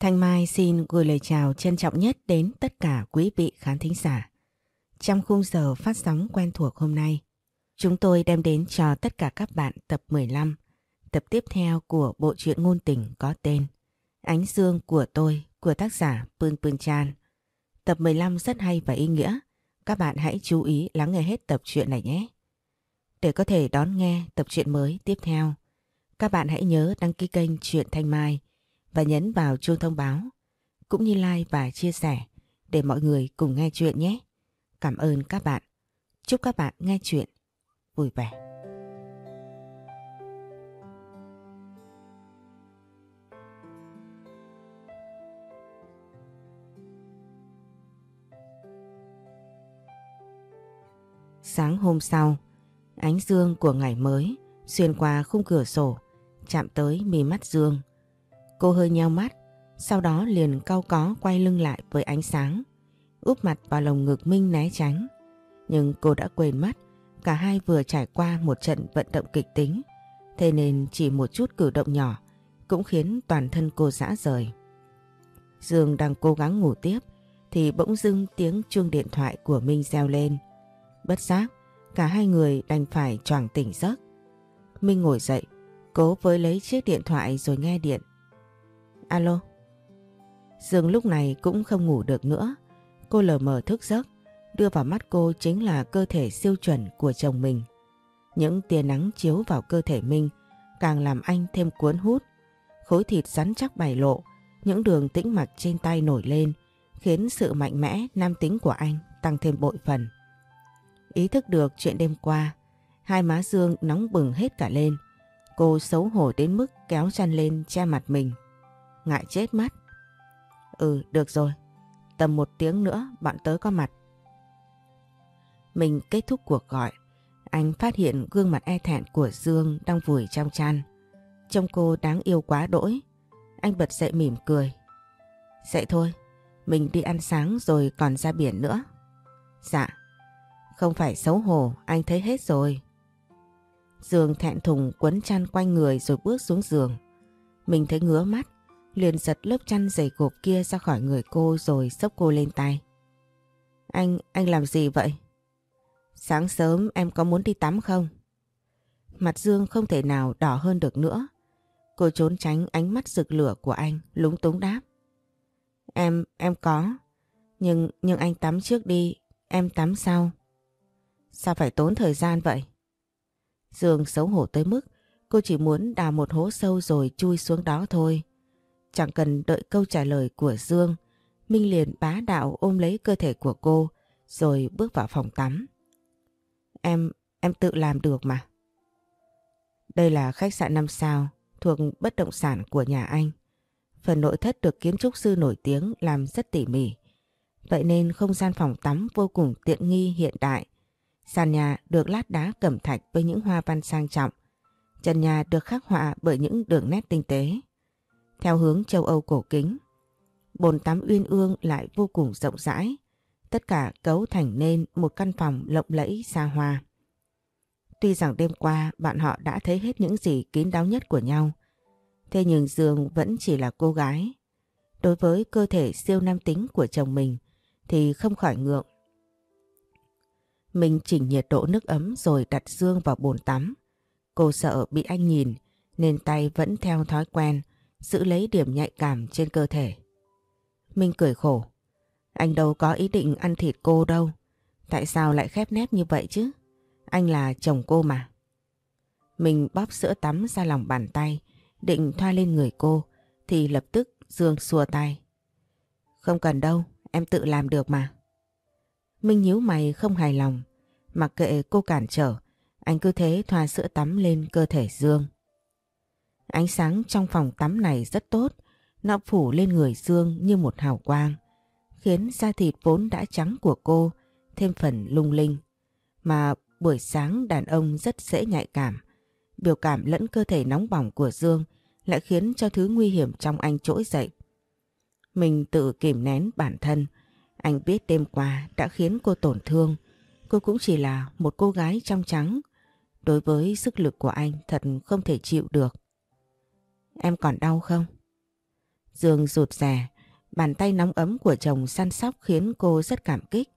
Thanh Mai xin gửi lời chào trân trọng nhất đến tất cả quý vị khán thính giả. Trong khung giờ phát sóng quen thuộc hôm nay, chúng tôi đem đến cho tất cả các bạn tập 15, tập tiếp theo của bộ truyện ngôn tình có tên Ánh Dương của tôi của tác giả Pương Pương Chan. Tập 15 rất hay và ý nghĩa, các bạn hãy chú ý lắng nghe hết tập truyện này nhé. Để có thể đón nghe tập truyện mới tiếp theo, các bạn hãy nhớ đăng ký kênh Truyện Thanh Mai và nhấn vào chuông thông báo, cũng như like và chia sẻ để mọi người cùng nghe chuyện nhé. Cảm ơn các bạn. Chúc các bạn nghe chuyện vui vẻ. Sáng hôm sau, ánh dương của ngày mới xuyên qua khung cửa sổ, chạm tới mi mắt Dương. Cô hơi nheo mắt, sau đó liền cau có quay lưng lại với ánh sáng, úp mặt vào lồng ngực Minh né tránh. Nhưng cô đã quên mất, cả hai vừa trải qua một trận vận động kịch tính, thế nên chỉ một chút cử động nhỏ cũng khiến toàn thân cô rã rời. Dương đang cố gắng ngủ tiếp, thì bỗng dưng tiếng chuông điện thoại của Minh reo lên. Bất giác, cả hai người đành phải choàng tỉnh giấc. Minh ngồi dậy, cố với lấy chiếc điện thoại rồi nghe điện. Alo? Dương lúc này cũng không ngủ được nữa. Cô lờ mờ thức giấc, đưa vào mắt cô chính là cơ thể siêu chuẩn của chồng mình. Những tia nắng chiếu vào cơ thể Minh càng làm anh thêm cuốn hút. Khối thịt rắn chắc bày lộ, những đường tĩnh mạch trên tay nổi lên khiến sự mạnh mẽ nam tính của anh tăng thêm bội phần. Ý thức được chuyện đêm qua, hai má Dương nóng bừng hết cả lên. Cô xấu hổ đến mức kéo chăn lên che mặt mình. Ngại chết mất. Ừ, được rồi. Tầm một tiếng nữa bạn tới có mặt. Mình kết thúc cuộc gọi. Anh phát hiện gương mặt e thẹn của Dương đang vùi trong chăn. Trông cô đáng yêu quá đỗi. Anh bật dậy mỉm cười. Dậy thôi, mình đi ăn sáng rồi còn ra biển nữa. Dạ, không phải xấu hổ, anh thấy hết rồi. Dương thẹn thùng quấn chăn quanh người rồi bước xuống giường. Mình thấy ngứa mắt, liền giật lớp chăn dày cộp kia ra khỏi người cô rồi xốc cô lên tay. Anh, anh làm gì vậy? Sáng sớm em có muốn đi tắm không? Mặt Dương không thể nào đỏ hơn được nữa. Cô trốn tránh ánh mắt rực lửa của anh, lúng túng đáp. Em, em có. Nhưng, nhưng anh tắm trước đi, em tắm sau. Sao phải tốn thời gian vậy? Dương xấu hổ tới mức cô chỉ muốn đào một hố sâu rồi chui xuống đó thôi. Chẳng cần đợi câu trả lời của Dương, Minh liền bá đạo ôm lấy cơ thể của cô rồi bước vào phòng tắm. Em, em tự làm được mà. Đây là khách sạn 5 sao thuộc bất động sản của nhà anh. Phần nội thất được kiến trúc sư nổi tiếng làm rất tỉ mỉ. Vậy nên không gian phòng tắm vô cùng tiện nghi hiện đại. Sàn nhà được lát đá cẩm thạch với những hoa văn sang trọng. Trần nhà được khắc họa bởi những đường nét tinh tế. Theo hướng châu Âu cổ kính, bồn tắm uyên ương lại vô cùng rộng rãi. Tất cả cấu thành nên một căn phòng lộng lẫy xa hoa. Tuy rằng đêm qua bạn họ đã thấy hết những gì kín đáo nhất của nhau, thế nhưng Dương vẫn chỉ là cô gái. Đối với cơ thể siêu nam tính của chồng mình thì không khỏi ngượng. Mình chỉnh nhiệt độ nước ấm rồi đặt Dương vào bồn tắm. Cô sợ bị anh nhìn nên tay vẫn theo thói quen giữ lấy điểm nhạy cảm trên cơ thể. Minh cười khổ. Anh đâu có ý định ăn thịt cô đâu. Tại sao lại khép nép như vậy chứ? Anh là chồng cô mà. Mình bóp sữa tắm ra lòng bàn tay, định thoa lên người cô, thì lập tức Dương xua tay. Không cần đâu, em tự làm được mà. Minh nhíu mày không hài lòng, mặc kệ cô cản trở, anh cứ thế thoa sữa tắm lên cơ thể Dương. Ánh sáng trong phòng tắm này rất tốt, nó phủ lên người Dương như một hào quang, khiến da thịt vốn đã trắng của cô thêm phần lung linh. Mà buổi sáng đàn ông rất dễ nhạy cảm, biểu cảm lẫn cơ thể nóng bỏng của Dương lại khiến cho thứ nguy hiểm trong anh trỗi dậy. Mình tự kìm nén bản thân, anh biết đêm qua đã khiến cô tổn thương, cô cũng chỉ là một cô gái trong trắng. Đối với sức lực của anh thật không thể chịu được. Em còn đau không? Dương rụt rè, bàn tay nóng ấm của chồng săn sóc khiến cô rất cảm kích.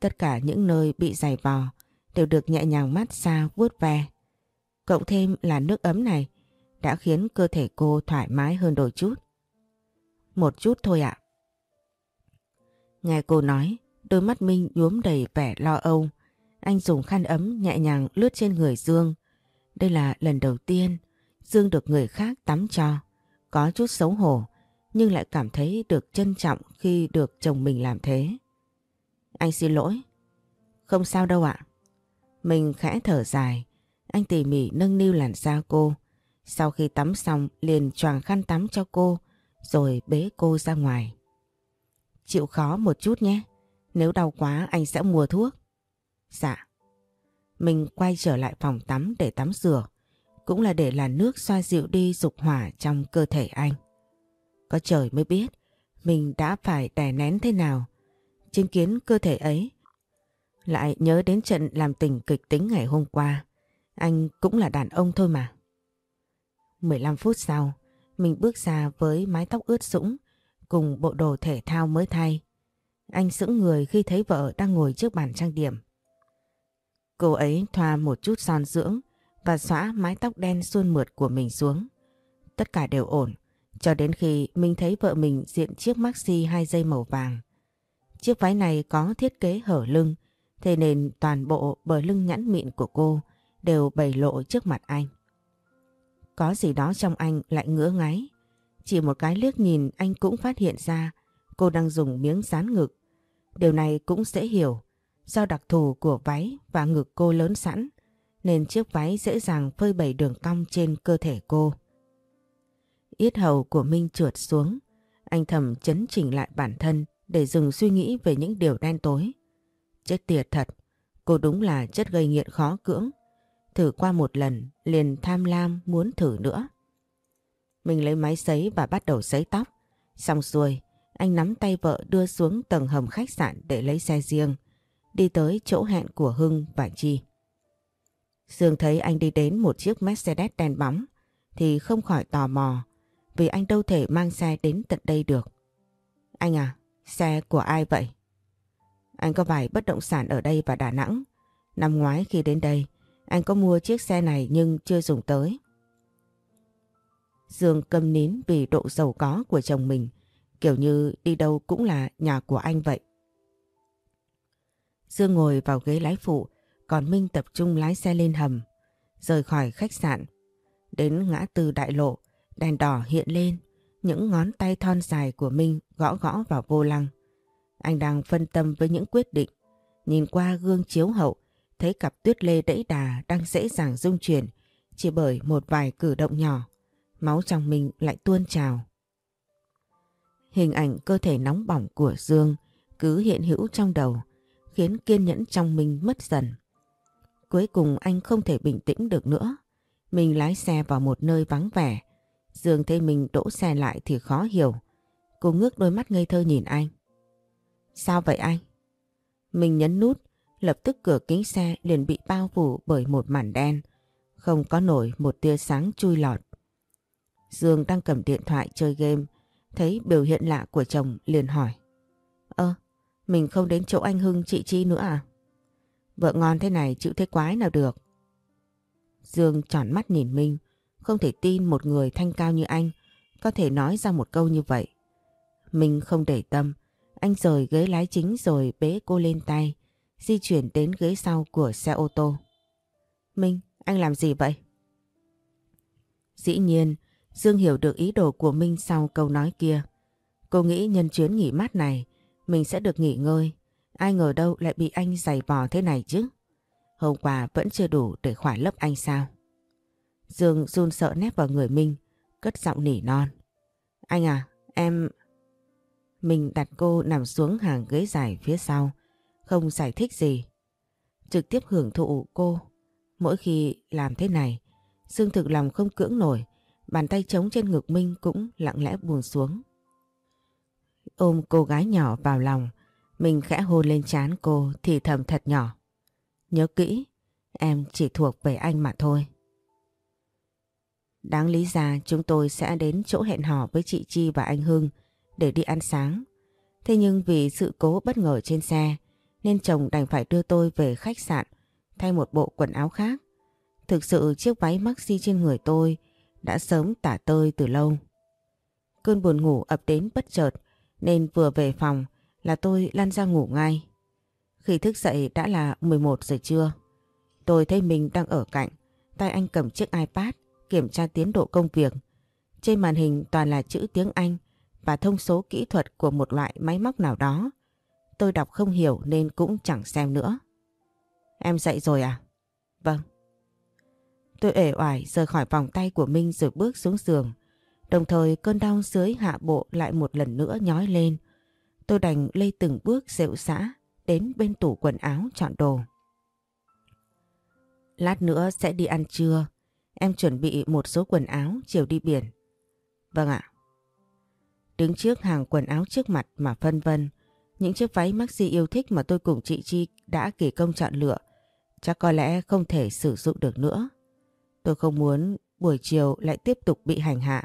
Tất cả những nơi bị dày vò đều được nhẹ nhàng mát xa vuốt ve. Cộng thêm là nước ấm này đã khiến cơ thể cô thoải mái hơn đôi chút. Một chút thôi ạ. Nghe cô nói, đôi mắt Minh nhuốm đầy vẻ lo âu. Anh dùng khăn ấm nhẹ nhàng lướt trên người Dương. Đây là lần đầu tiên Dương được người khác tắm cho. Có chút xấu hổ, nhưng lại cảm thấy được trân trọng khi được chồng mình làm thế. Anh xin lỗi. Không sao đâu ạ. Mình khẽ thở dài, anh tỉ mỉ nâng niu làn da cô. Sau khi tắm xong liền choàng khăn tắm cho cô, rồi bế cô ra ngoài. Chịu khó một chút nhé, nếu đau quá anh sẽ mua thuốc. Dạ. Mình quay trở lại phòng tắm để tắm rửa, cũng là để là nước xoa dịu đi dục hỏa trong cơ thể anh. Có trời mới biết mình đã phải đè nén thế nào. Chứng kiến cơ thể ấy lại nhớ đến trận làm tình kịch tính ngày hôm qua. Anh cũng là đàn ông thôi mà. 15 phút sau, mình bước ra với mái tóc ướt sũng cùng bộ đồ thể thao mới thay. Anh sững người khi thấy vợ đang ngồi trước bàn trang điểm. Cô ấy thoa một chút son dưỡng và xóa mái tóc đen suôn mượt của mình xuống. Tất cả đều ổn, cho đến khi mình thấy vợ mình diện chiếc maxi hai dây màu vàng. Chiếc váy này có thiết kế hở lưng, thế nên toàn bộ bờ lưng nhẵn mịn của cô đều bày lộ trước mặt anh. Có gì đó trong anh lại ngứa ngáy. Chỉ một cái liếc nhìn anh cũng phát hiện ra cô đang dùng miếng dán ngực. Điều này cũng dễ hiểu. Do đặc thù của váy và ngực cô lớn sẵn nên chiếc váy dễ dàng phơi bày đường cong trên cơ thể cô. Yết hầu của Minh trượt xuống. Anh thầm chấn chỉnh lại bản thân để dừng suy nghĩ về những điều đen tối. Chết tiệt thật, cô đúng là chất gây nghiện khó cưỡng. Thử qua một lần liền tham lam muốn thử nữa. Mình lấy máy sấy và bắt đầu sấy tóc. Xong xuôi, anh nắm tay vợ đưa xuống tầng hầm khách sạn để lấy xe riêng. Đi tới chỗ hẹn của Hưng và Chi. Dương thấy anh đi đến một chiếc Mercedes đen bóng thì không khỏi tò mò vì anh đâu thể mang xe đến tận đây được. Anh à, xe của ai vậy? Anh có vài bất động sản ở đây và Đà Nẵng. Năm ngoái khi đến đây, anh có mua chiếc xe này nhưng chưa dùng tới. Dương câm nín vì độ giàu có của chồng mình, kiểu như đi đâu cũng là nhà của anh vậy. Dương ngồi vào ghế lái phụ, còn Minh tập trung lái xe lên hầm, rời khỏi khách sạn. Đến ngã tư đại lộ, đèn đỏ hiện lên, những ngón tay thon dài của Minh gõ gõ vào vô lăng. Anh đang phân tâm với những quyết định, nhìn qua gương chiếu hậu, thấy cặp tuyết lê đẫy đà đang dễ dàng dung chuyển chỉ bởi một vài cử động nhỏ, máu trong mình lại tuôn trào. Hình ảnh cơ thể nóng bỏng của Dương cứ hiện hữu trong đầu, khiến kiên nhẫn trong mình mất dần. Cuối cùng anh không thể bình tĩnh được nữa. Mình lái xe vào một nơi vắng vẻ. Dương thấy mình đỗ xe lại thì khó hiểu. Cô ngước đôi mắt ngây thơ nhìn anh. Sao vậy anh? Mình nhấn nút, lập tức cửa kính xe liền bị bao phủ bởi một màn đen. Không có nổi một tia sáng chui lọt. Dương đang cầm điện thoại chơi game, thấy biểu hiện lạ của chồng liền hỏi. Ơ, mình không đến chỗ anh Hưng chị Chi nữa à? Vợ ngon thế này chịu thế quái nào được. Dương tròn mắt nhìn Minh, không thể tin một người thanh cao như anh có thể nói ra một câu như vậy. Minh không để tâm, anh rời ghế lái chính rồi bế cô lên tay, di chuyển đến ghế sau của xe ô tô. Minh, anh làm gì vậy? Dĩ nhiên, Dương hiểu được ý đồ của Minh sau câu nói kia. Cô nghĩ nhân chuyến nghỉ mát này, mình sẽ được nghỉ ngơi. Ai ngờ đâu lại bị anh giày vò thế này chứ. Hôm qua vẫn chưa đủ để khỏa lấp anh sao. Dương run sợ nép vào người Minh, cất giọng nỉ non. Anh à, em... Mình đặt cô nằm xuống hàng ghế dài phía sau, không giải thích gì. Trực tiếp hưởng thụ cô. Mỗi khi làm thế này, Dương thực lòng không cưỡng nổi, bàn tay trống trên ngực Minh cũng lặng lẽ buồn xuống. Ôm cô gái nhỏ vào lòng, mình khẽ hôn lên trán cô thì thầm thật nhỏ. Nhớ kỹ, em chỉ thuộc về anh mà thôi. Đáng lý ra chúng tôi sẽ đến chỗ hẹn hò với chị Chi và anh Hưng để đi ăn sáng. Thế nhưng vì sự cố bất ngờ trên xe nên chồng đành phải đưa tôi về khách sạn thay một bộ quần áo khác. Thực sự chiếc váy maxi trên người tôi đã sớm tả tơi từ lâu. Cơn buồn ngủ ập đến bất chợt nên vừa về phòng là tôi lăn ra ngủ ngay. Khi thức dậy đã là 11 giờ trưa. Tôi thấy mình đang ở cạnh, tay anh cầm chiếc iPad kiểm tra tiến độ công việc. Trên màn hình toàn là chữ tiếng Anh và thông số kỹ thuật của một loại máy móc nào đó. Tôi đọc không hiểu nên cũng chẳng xem nữa. Em dậy rồi à? Vâng. Tôi ể oải rời khỏi vòng tay của Minh rồi bước xuống giường. Đồng thời cơn đau dưới hạ bộ lại một lần nữa nhói lên. Tôi đành lây từng bước rệu xã đến bên tủ quần áo chọn đồ. Lát nữa sẽ đi ăn trưa. Em chuẩn bị một số quần áo chiều đi biển. Vâng ạ. Đứng trước hàng quần áo trước mặt mà phân vân. Những chiếc váy maxi yêu thích mà tôi cùng chị Chi đã kỳ công chọn lựa. Chắc có lẽ không thể sử dụng được nữa. Tôi không muốn buổi chiều lại tiếp tục bị hành hạ.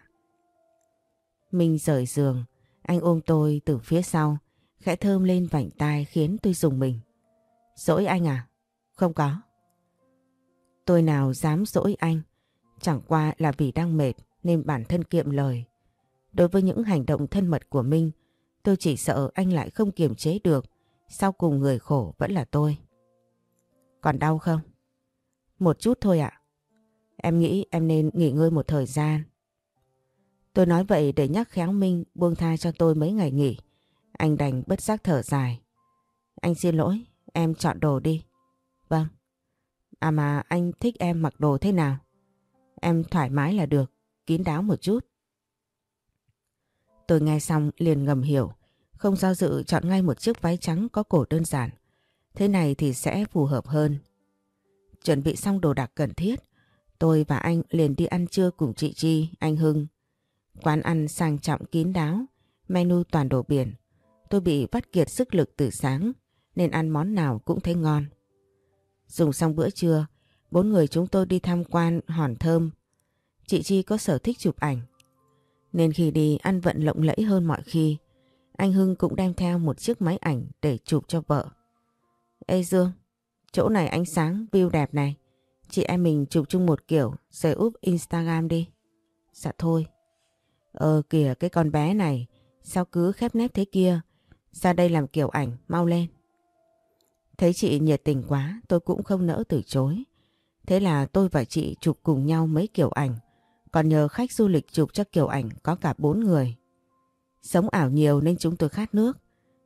Minh rời giường, anh ôm tôi từ phía sau, khẽ thơm lên vảnh tai khiến tôi dùng mình. Dỗi anh à? Không có. Tôi nào dám dỗi anh, chẳng qua là vì đang mệt nên bản thân kiệm lời. Đối với những hành động thân mật của Minh, tôi chỉ sợ anh lại không kiềm chế được, sau cùng người khổ vẫn là tôi. Còn đau không? Một chút thôi ạ. Em nghĩ em nên nghỉ ngơi một thời gian. Tôi nói vậy để nhắc khéo Minh buông tha cho tôi mấy ngày nghỉ. Anh đành bất giác thở dài. Anh xin lỗi, em chọn đồ đi. Vâng. À mà anh thích em mặc đồ thế nào? Em thoải mái là được, kín đáo một chút. Tôi nghe xong liền ngầm hiểu, không do dự chọn ngay một chiếc váy trắng có cổ đơn giản. Thế này thì sẽ phù hợp hơn. Chuẩn bị xong đồ đạc cần thiết, tôi và anh liền đi ăn trưa cùng chị Chi, anh Hưng. Quán ăn sang trọng kín đáo, menu toàn đồ biển. Tôi bị vắt kiệt sức lực từ sáng nên ăn món nào cũng thấy ngon. Dùng xong bữa trưa, bốn người chúng tôi đi tham quan hòn thơm. Chị Chi có sở thích chụp ảnh. Nên khi đi ăn vận lộng lẫy hơn mọi khi, anh Hưng cũng đem theo một chiếc máy ảnh để chụp cho vợ. Ê Dương, chỗ này ánh sáng, view đẹp này. Chị em mình chụp chung một kiểu rồi úp Instagram đi. Dạ thôi. Ờ kìa cái con bé này, sao cứ khép nép thế kia? Ra đây làm kiểu ảnh, mau lên. Thấy chị nhiệt tình quá, tôi cũng không nỡ từ chối. Thế là tôi và chị chụp cùng nhau mấy kiểu ảnh, còn nhờ khách du lịch chụp cho kiểu ảnh có cả bốn người. Sống ảo nhiều nên chúng tôi khát nước.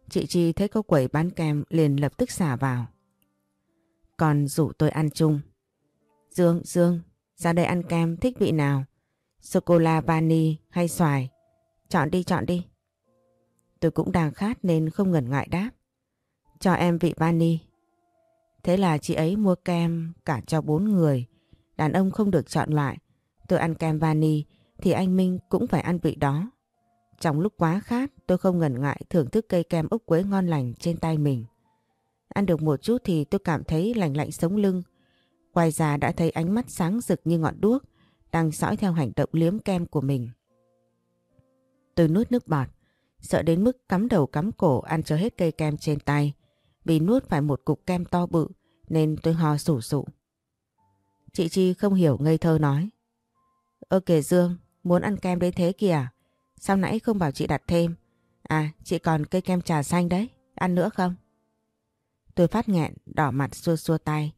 Chị Chi thấy có quẩy bán kem liền lập tức xả vào. Còn rủ tôi ăn chung. Dương, Dương, ra đây ăn kem thích vị nào? Sô-cô-la vani hay xoài? Chọn đi, chọn đi. Tôi cũng đang khát nên không ngần ngại đáp. Cho em vị vani. Thế là chị ấy mua kem cả cho bốn người. Đàn ông không được chọn lại. Tôi ăn kem vani thì anh Minh cũng phải ăn vị đó. Trong lúc quá khát tôi không ngần ngại thưởng thức cây kem ốc quế ngon lành trên tay mình. Ăn được một chút thì tôi cảm thấy lạnh lạnh sống lưng. Quay ra đã thấy ánh mắt sáng rực như ngọn đuốc đang dõi theo hành động liếm kem của mình. Tôi nuốt nước bọt, sợ đến mức cắm đầu cắm cổ ăn cho hết cây kem trên tay. Vì nuốt phải một cục kem to bự nên tôi ho sủ sụ. Chị Chi không hiểu ngây thơ nói. Ơ kìa Dương, muốn ăn kem đến thế kìa. Sao nãy không bảo chị đặt thêm? À, chị còn cây kem trà xanh đấy, ăn nữa không? Tôi phát nghẹn, đỏ mặt xua xua tay.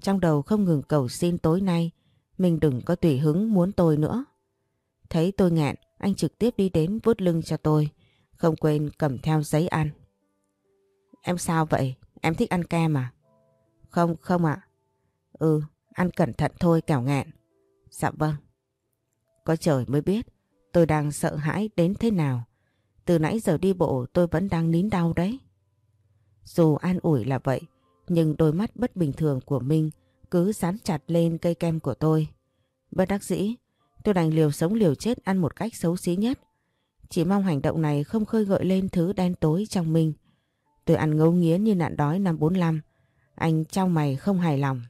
Trong đầu không ngừng cầu xin tối nay mình đừng có tùy hứng muốn tôi nữa. Thấy tôi nghẹn, anh trực tiếp đi đến vuốt lưng cho tôi, không quên cầm theo giấy ăn. Em sao vậy? Em thích ăn kem à? Không, không ạ. Ừ, ăn cẩn thận thôi kẻo nghẹn. Dạ vâng. Có trời mới biết tôi đang sợ hãi đến thế nào. Từ nãy giờ đi bộ tôi vẫn đang nín đau đấy. Dù an ủi là vậy, nhưng đôi mắt bất bình thường của Minh cứ dán chặt lên cây kem của tôi. Bất đắc dĩ, tôi đành liều sống liều chết ăn một cách xấu xí nhất. Chỉ mong hành động này không khơi gợi lên thứ đen tối trong mình. Tôi ăn ngấu nghiến như nạn đói năm 45. Anh trong mày không hài lòng.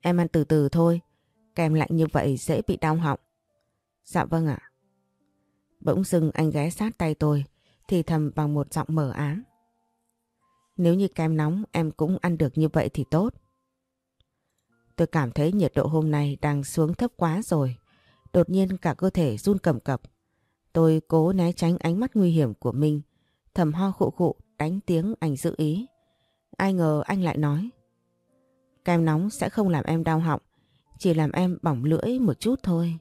Em ăn từ từ thôi. kem lạnh như vậy dễ bị đau họng. Dạ vâng ạ. Bỗng dưng anh ghé sát tay tôi, thì thầm bằng một giọng mở ám. Nếu như kem nóng em cũng ăn được như vậy thì tốt. Tôi cảm thấy nhiệt độ hôm nay đang xuống thấp quá rồi. Đột nhiên cả cơ thể run cầm cập. Tôi cố né tránh ánh mắt nguy hiểm của mình, thầm ho khụ khụ đánh tiếng anh giữ ý. Ai ngờ anh lại nói. Kem nóng sẽ không làm em đau họng, chỉ làm em bỏng lưỡi một chút thôi.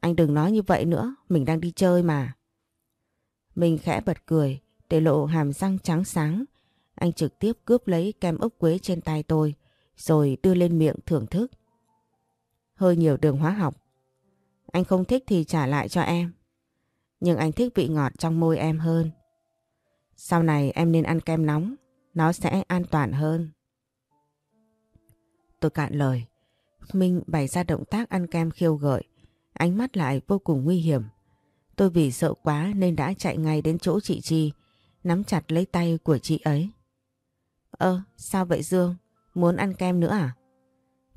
Anh đừng nói như vậy nữa, mình đang đi chơi mà. Mình khẽ bật cười, để lộ hàm răng trắng sáng. Anh trực tiếp cướp lấy kem ốc quế trên tay tôi, rồi đưa lên miệng thưởng thức. Hơi nhiều đường hóa học. Anh không thích thì trả lại cho em. Nhưng anh thích vị ngọt trong môi em hơn. Sau này em nên ăn kem nóng, nó sẽ an toàn hơn. Tôi cạn lời. Minh bày ra động tác ăn kem khiêu gợi, ánh mắt lại vô cùng nguy hiểm. Tôi vì sợ quá nên đã chạy ngay đến chỗ chị Chi, nắm chặt lấy tay của chị ấy. Ơ, sao vậy Dương? Muốn ăn kem nữa à?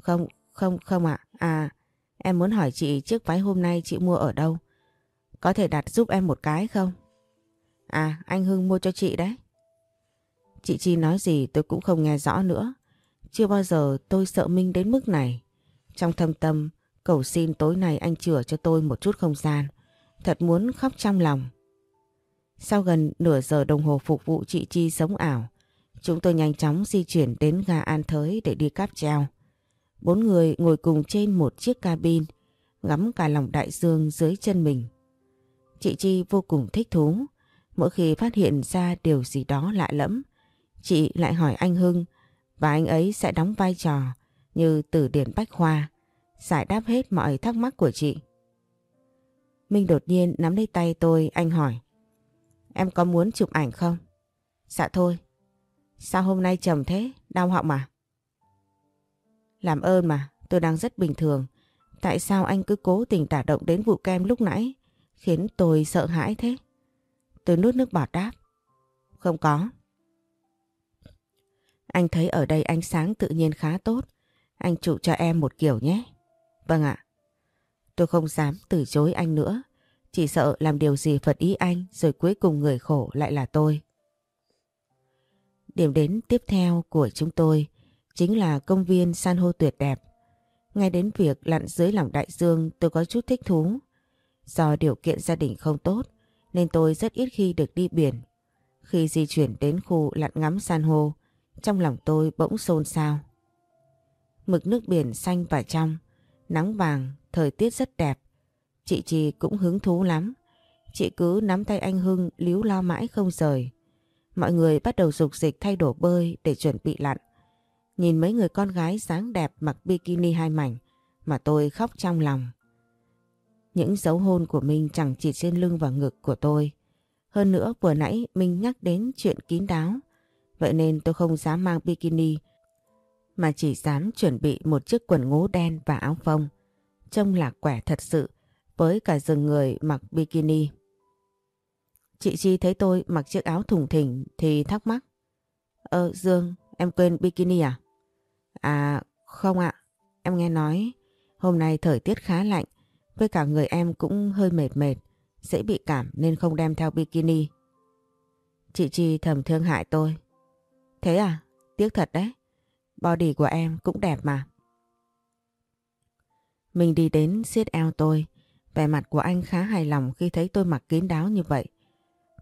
Không, không, không ạ. À. à, em muốn hỏi chị chiếc váy hôm nay chị mua ở đâu? Có thể đặt giúp em một cái không? À, anh Hưng mua cho chị đấy. Chị Chi nói gì tôi cũng không nghe rõ nữa. Chưa bao giờ tôi sợ Minh đến mức này. Trong thâm tâm, cầu xin tối nay anh chừa cho tôi một chút không gian. Thật muốn khóc trong lòng. Sau gần nửa giờ đồng hồ phục vụ chị Chi sống ảo, chúng tôi nhanh chóng di chuyển đến ga An Thới để đi cáp treo. Bốn người ngồi cùng trên một chiếc cabin, ngắm cả lòng đại dương dưới chân mình. Chị Chi vô cùng thích thú, mỗi khi phát hiện ra điều gì đó lạ lẫm, chị lại hỏi anh Hưng và anh ấy sẽ đóng vai trò như từ điển bách khoa, giải đáp hết mọi thắc mắc của chị. Minh đột nhiên nắm lấy tay tôi, anh hỏi. Em có muốn chụp ảnh không? Dạ thôi. Sao hôm nay trầm thế? Đau họng à? Làm ơn mà, tôi đang rất bình thường. Tại sao anh cứ cố tình tả động đến vụ kem lúc nãy? Khiến tôi sợ hãi thế. Tôi nuốt nước bọt đáp. Không có. Anh thấy ở đây ánh sáng tự nhiên khá tốt. Anh trụ cho em một kiểu nhé. Vâng ạ. Tôi không dám từ chối anh nữa. Chỉ sợ làm điều gì phật ý anh rồi cuối cùng người khổ lại là tôi. Điểm đến tiếp theo của chúng tôi chính là công viên san hô tuyệt đẹp. Ngay đến việc lặn dưới lòng đại dương tôi có chút thích thú. Do điều kiện gia đình không tốt nên tôi rất ít khi được đi biển. Khi di chuyển đến khu lặn ngắm san hô, trong lòng tôi bỗng xôn xao. Mực nước biển xanh và trong, nắng vàng, thời tiết rất đẹp. Chị Trì cũng hứng thú lắm. Chị cứ nắm tay anh Hưng líu lo mãi không rời. Mọi người bắt đầu dục dịch thay đổi bơi để chuẩn bị lặn. Nhìn mấy người con gái sáng đẹp mặc bikini hai mảnh mà tôi khóc trong lòng. Những dấu hôn của mình chẳng chỉ trên lưng và ngực của tôi. Hơn nữa, vừa nãy mình nhắc đến chuyện kín đáo. Vậy nên tôi không dám mang bikini, mà chỉ dám chuẩn bị một chiếc quần ngố đen và áo phông. Trông là quẻ thật sự, với cả rừng người mặc bikini. Chị Chi thấy tôi mặc chiếc áo thùng thình thì thắc mắc. Ơ Dương, em quên bikini à? À không ạ, em nghe nói hôm nay thời tiết khá lạnh với cả người em cũng hơi mệt mệt, dễ bị cảm nên không đem theo bikini. Chị Chi thầm thương hại tôi. Thế à? Tiếc thật đấy. Body của em cũng đẹp mà. Mình đi đến siết eo tôi. Vẻ mặt của anh khá hài lòng khi thấy tôi mặc kín đáo như vậy.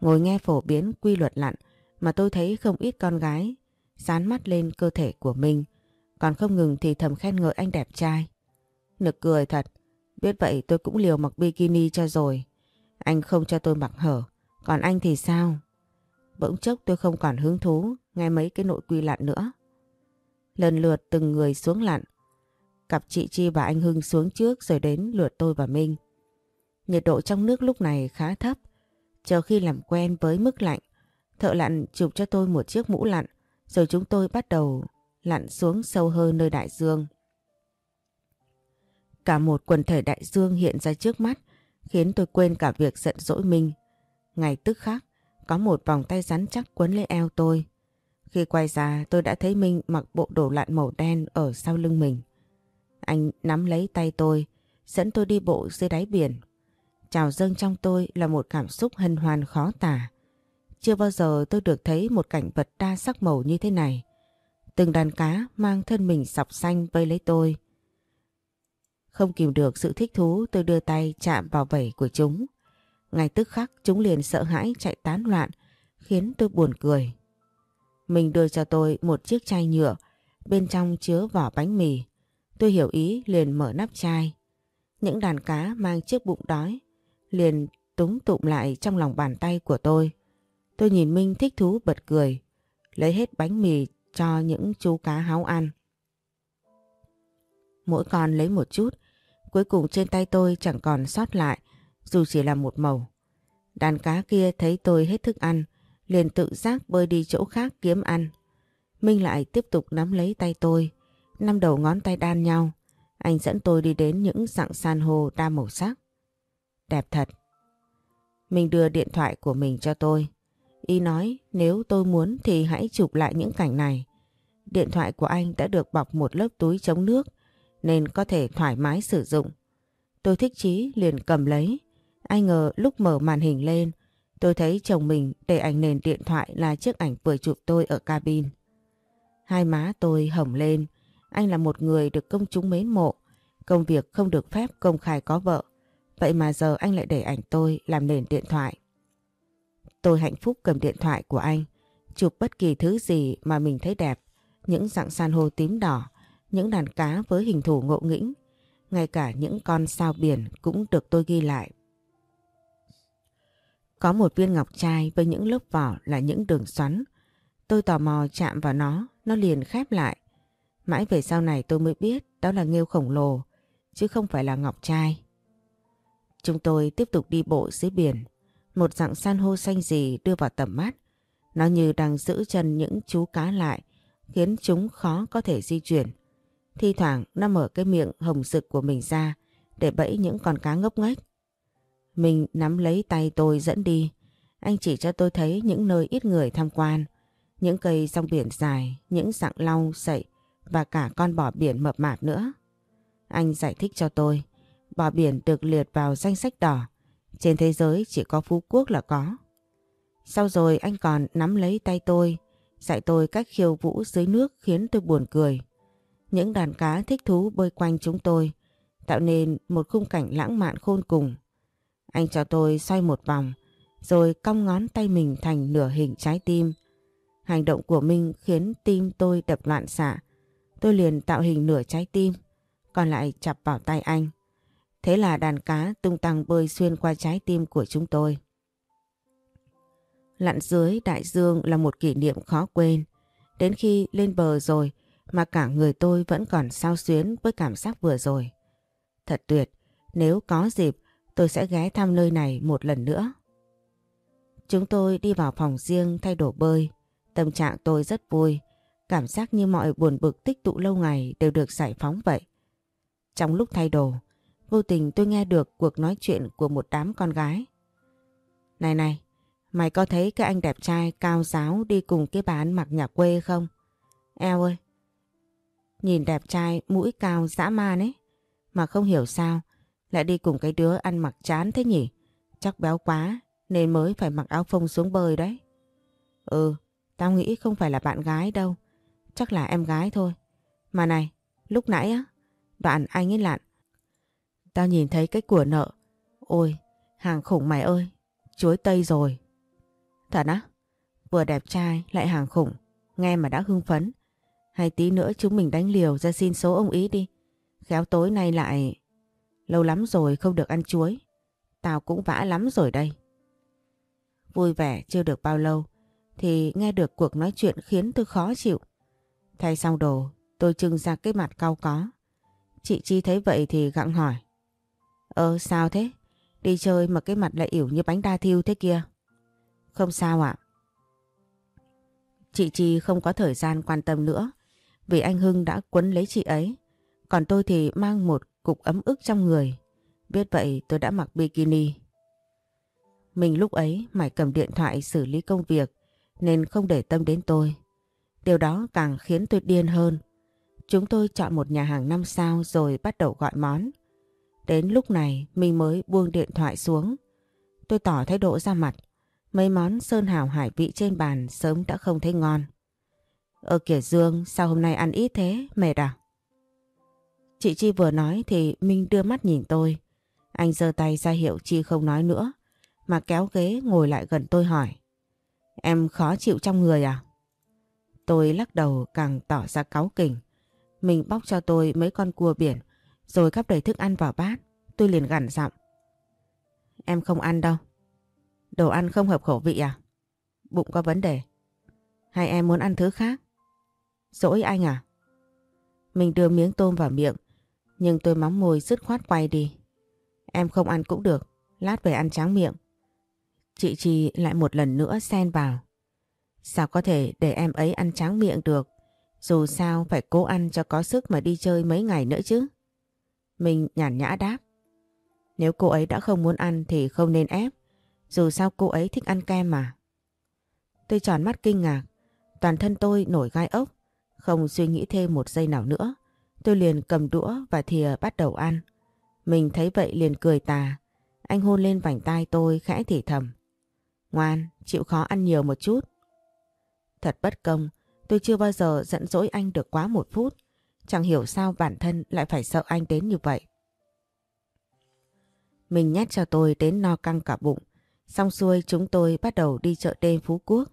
Ngồi nghe phổ biến quy luật lặn mà tôi thấy không ít con gái, dán mắt lên cơ thể của mình. Còn không ngừng thì thầm khen ngợi anh đẹp trai. Nực cười thật. Biết vậy tôi cũng liều mặc bikini cho rồi. Anh không cho tôi mặc hở. Còn anh thì sao? Bỗng chốc tôi không còn hứng thú nghe mấy cái nội quy lặn nữa. Lần lượt từng người xuống lặn. Cặp chị Chi và anh Hưng xuống trước rồi đến lượt tôi và Minh. Nhiệt độ trong nước lúc này khá thấp. Chờ khi làm quen với mức lạnh, thợ lặn chụp cho tôi một chiếc mũ lặn rồi chúng tôi bắt đầu lặn xuống sâu hơn nơi đại dương. Cả một quần thể đại dương hiện ra trước mắt khiến tôi quên cả việc giận dỗi mình. Ngày tức khắc, có một vòng tay rắn chắc quấn lấy eo tôi. Khi quay ra tôi đã thấy Minh mặc bộ đồ lặn màu đen ở sau lưng mình. Anh nắm lấy tay tôi, dẫn tôi đi bộ dưới đáy biển. Trào dâng trong tôi là một cảm xúc hân hoan khó tả. Chưa bao giờ tôi được thấy một cảnh vật đa sắc màu như thế này. Từng đàn cá mang thân mình sọc xanh vây lấy tôi. Không kìm được sự thích thú, tôi đưa tay chạm vào vảy của chúng. Ngay tức khắc, chúng liền sợ hãi chạy tán loạn, khiến tôi buồn cười. Mình đưa cho tôi một chiếc chai nhựa, bên trong chứa vỏ bánh mì. Tôi hiểu ý, liền mở nắp chai. Những đàn cá mang chiếc bụng đói liền túng tụm lại trong lòng bàn tay của tôi. Tôi nhìn Minh thích thú bật cười, lấy hết bánh mì cho những chú cá háo ăn. Mỗi con lấy một chút, cuối cùng trên tay tôi chẳng còn sót lại, dù chỉ là một màu. Đàn cá kia thấy tôi hết thức ăn, liền tự giác bơi đi chỗ khác kiếm ăn. Minh lại tiếp tục nắm lấy tay tôi, năm đầu ngón tay đan nhau. Anh dẫn tôi đi đến những dạng san hô đa màu sắc. Đẹp thật. Mình đưa điện thoại của mình cho tôi. Y nói, nếu tôi muốn thì hãy chụp lại những cảnh này. Điện thoại của anh đã được bọc một lớp túi chống nước, nên có thể thoải mái sử dụng. Tôi thích chí liền cầm lấy. Ai ngờ lúc mở màn hình lên, tôi thấy chồng mình để ảnh nền điện thoại là chiếc ảnh vừa chụp tôi ở cabin. Hai má tôi hồng lên. Anh là một người được công chúng mến mộ. Công việc không được phép công khai có vợ. Vậy mà giờ anh lại để ảnh tôi làm nền điện thoại. Tôi hạnh phúc cầm điện thoại của anh, chụp bất kỳ thứ gì mà mình thấy đẹp. Những dạng san hô tím đỏ, những đàn cá với hình thù ngộ nghĩnh, ngay cả những con sao biển cũng được tôi ghi lại. Có một viên ngọc trai với những lớp vỏ là những đường xoắn. Tôi tò mò chạm vào nó, nó liền khép lại. Mãi về sau này tôi mới biết đó là nghêu khổng lồ, chứ không phải là ngọc trai. Chúng tôi tiếp tục đi bộ dưới biển. Một dạng san hô xanh gì đưa vào tầm mắt. Nó như đang giữ chân những chú cá lại, khiến chúng khó có thể di chuyển. Thi thoảng nó mở cái miệng hồng rực của mình ra để bẫy những con cá ngốc nghếch. Mình nắm lấy tay tôi dẫn đi. Anh chỉ cho tôi thấy những nơi ít người tham quan. Những cây rong biển dài, những dạng lau, sậy và cả con bò biển mập mạp nữa. Anh giải thích cho tôi. Bò biển được liệt vào danh sách đỏ. Trên thế giới chỉ có Phú Quốc là có. Sau rồi anh còn nắm lấy tay tôi, dạy tôi cách khiêu vũ dưới nước khiến tôi buồn cười. Những đàn cá thích thú bơi quanh chúng tôi, tạo nên một khung cảnh lãng mạn khôn cùng. Anh cho tôi xoay một vòng, rồi cong ngón tay mình thành nửa hình trái tim. Hành động của Minh khiến tim tôi đập loạn xạ. Tôi liền tạo hình nửa trái tim, còn lại chập vào tay anh. Thế là đàn cá tung tăng bơi xuyên qua trái tim của chúng tôi. Lặn dưới đại dương là một kỷ niệm khó quên. Đến khi lên bờ rồi mà cả người tôi vẫn còn sao xuyến với cảm giác vừa rồi. Thật tuyệt, nếu có dịp tôi sẽ ghé thăm nơi này một lần nữa. Chúng tôi đi vào phòng riêng thay đồ bơi. Tâm trạng tôi rất vui. Cảm giác như mọi buồn bực tích tụ lâu ngày đều được giải phóng vậy. Trong lúc thay đồ, vô tình tôi nghe được cuộc nói chuyện của một đám con gái. Này này, mày có thấy cái anh đẹp trai cao giáo đi cùng cái bà ăn mặc nhà quê không? Eo ơi, nhìn đẹp trai mũi cao dã man ấy, mà không hiểu sao lại đi cùng cái đứa ăn mặc chán thế nhỉ? Chắc béo quá nên mới phải mặc áo phông xuống bơi đấy. Ừ, tao nghĩ không phải là bạn gái đâu. Chắc là em gái thôi. Mà này, lúc nãy á, đoạn anh ấy lặn. Tao nhìn thấy cái của nợ. Ôi, hàng khủng mày ơi, chuối tây rồi. Thật á? Vừa đẹp trai lại hàng khủng, nghe mà đã hưng phấn. Hay tí nữa chúng mình đánh liều ra xin số ông ý đi. Khéo tối nay lại... Lâu lắm rồi không được ăn chuối. Tao cũng vã lắm rồi đây. Vui vẻ chưa được bao lâu thì nghe được cuộc nói chuyện khiến tôi khó chịu. Thay xong đồ, tôi trưng ra cái mặt cau có. Chị Chi thấy vậy thì gặng hỏi. Ờ sao thế? Đi chơi mà cái mặt lại ỉu như bánh đa thiêu thế kia. Không sao ạ. Chị Chi không có thời gian quan tâm nữa, vì anh Hưng đã quấn lấy chị ấy. Còn tôi thì mang một cục ấm ức trong người. Biết vậy tôi đã mặc bikini. Mình lúc ấy mải cầm điện thoại xử lý công việc, nên không để tâm đến tôi. Điều đó càng khiến tôi điên hơn. Chúng tôi chọn một nhà hàng năm sao rồi bắt đầu gọi món. Đến lúc này mình mới buông điện thoại xuống. Tôi tỏ thái độ ra mặt. Mấy món sơn hào hải vị trên bàn sớm đã không thấy ngon. Ờ, Ơ kìa Dương, sao hôm nay ăn ít thế, mệt à? Chị Chi vừa nói thì Minh đưa mắt nhìn tôi. Anh giơ tay ra hiệu Chi không nói nữa, mà kéo ghế ngồi lại gần tôi hỏi. Em khó chịu trong người à? Tôi lắc đầu càng tỏ ra cáu kỉnh. Mình bóc cho tôi mấy con cua biển, rồi gắp đầy thức ăn vào bát. Tôi liền gằn giọng. Em không ăn đâu. Đồ ăn không hợp khẩu vị à? Bụng có vấn đề. Hay em muốn ăn thứ khác? Dỗi anh à? Mình đưa miếng tôm vào miệng, nhưng tôi móng môi dứt khoát quay đi. Em không ăn cũng được, lát về ăn tráng miệng. Chị Chi lại một lần nữa xen vào. Sao có thể để em ấy ăn tráng miệng được? Dù sao phải cố ăn cho có sức mà đi chơi mấy ngày nữa chứ. Mình nhàn nhã đáp. Nếu cô ấy đã không muốn ăn thì không nên ép. Dù sao cô ấy thích ăn kem mà. Tôi tròn mắt kinh ngạc. Toàn thân tôi nổi gai ốc. Không suy nghĩ thêm một giây nào nữa. Tôi liền cầm đũa và thìa bắt đầu ăn. Mình thấy vậy liền cười tà. Anh hôn lên vành tai tôi khẽ thì thầm. Ngoan, chịu khó ăn nhiều một chút. Thật bất công, tôi chưa bao giờ giận dỗi anh được quá một phút. Chẳng hiểu sao bản thân lại phải sợ anh đến như vậy. Mình nhét cho tôi đến no căng cả bụng. Xong xuôi chúng tôi bắt đầu đi chợ đêm Phú Quốc.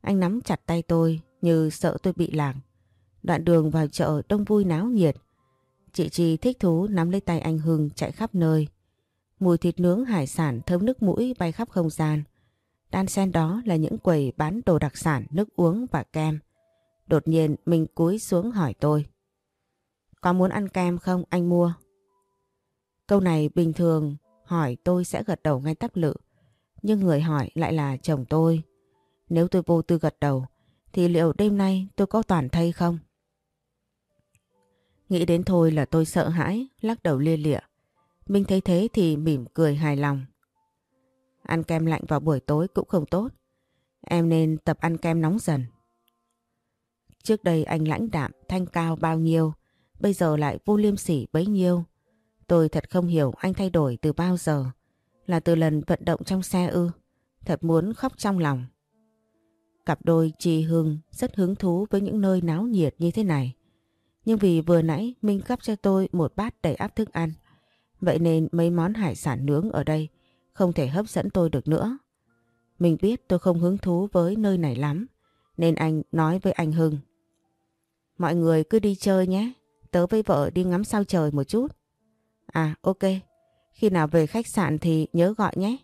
Anh nắm chặt tay tôi như sợ tôi bị lạc. Đoạn đường vào chợ đông vui náo nhiệt. Chị Chi thích thú nắm lấy tay anh Hưng chạy khắp nơi. Mùi thịt nướng hải sản thơm nước mũi bay khắp không gian. Đan sen đó là những quầy bán đồ đặc sản, nước uống và kem. Đột nhiên mình cúi xuống hỏi tôi. Có muốn ăn kem không anh mua? Câu này bình thường hỏi tôi sẽ gật đầu ngay tắp lự. Nhưng người hỏi lại là chồng tôi. Nếu tôi vô tư gật đầu thì liệu đêm nay tôi có toàn thây không? Nghĩ đến thôi là tôi sợ hãi, lắc đầu lia lịa. Minh thấy thế thì mỉm cười hài lòng. Ăn kem lạnh vào buổi tối cũng không tốt. Em nên tập ăn kem nóng dần. Trước đây anh lãnh đạm, thanh cao bao nhiêu, bây giờ lại vô liêm sỉ bấy nhiêu. Tôi thật không hiểu anh thay đổi từ bao giờ. Là từ lần vận động trong xe ư. Thật muốn khóc trong lòng. Cặp đôi Trì Hưng rất hứng thú với những nơi náo nhiệt như thế này. Nhưng vì vừa nãy Minh gắp cho tôi một bát đầy áp thức ăn. Vậy nên mấy món hải sản nướng ở đây không thể hấp dẫn tôi được nữa. Mình biết tôi không hứng thú với nơi này lắm. Nên anh nói với anh Hưng. Mọi người cứ đi chơi nhé. Tớ với vợ đi ngắm sao trời một chút. À ok. Khi nào về khách sạn thì nhớ gọi nhé.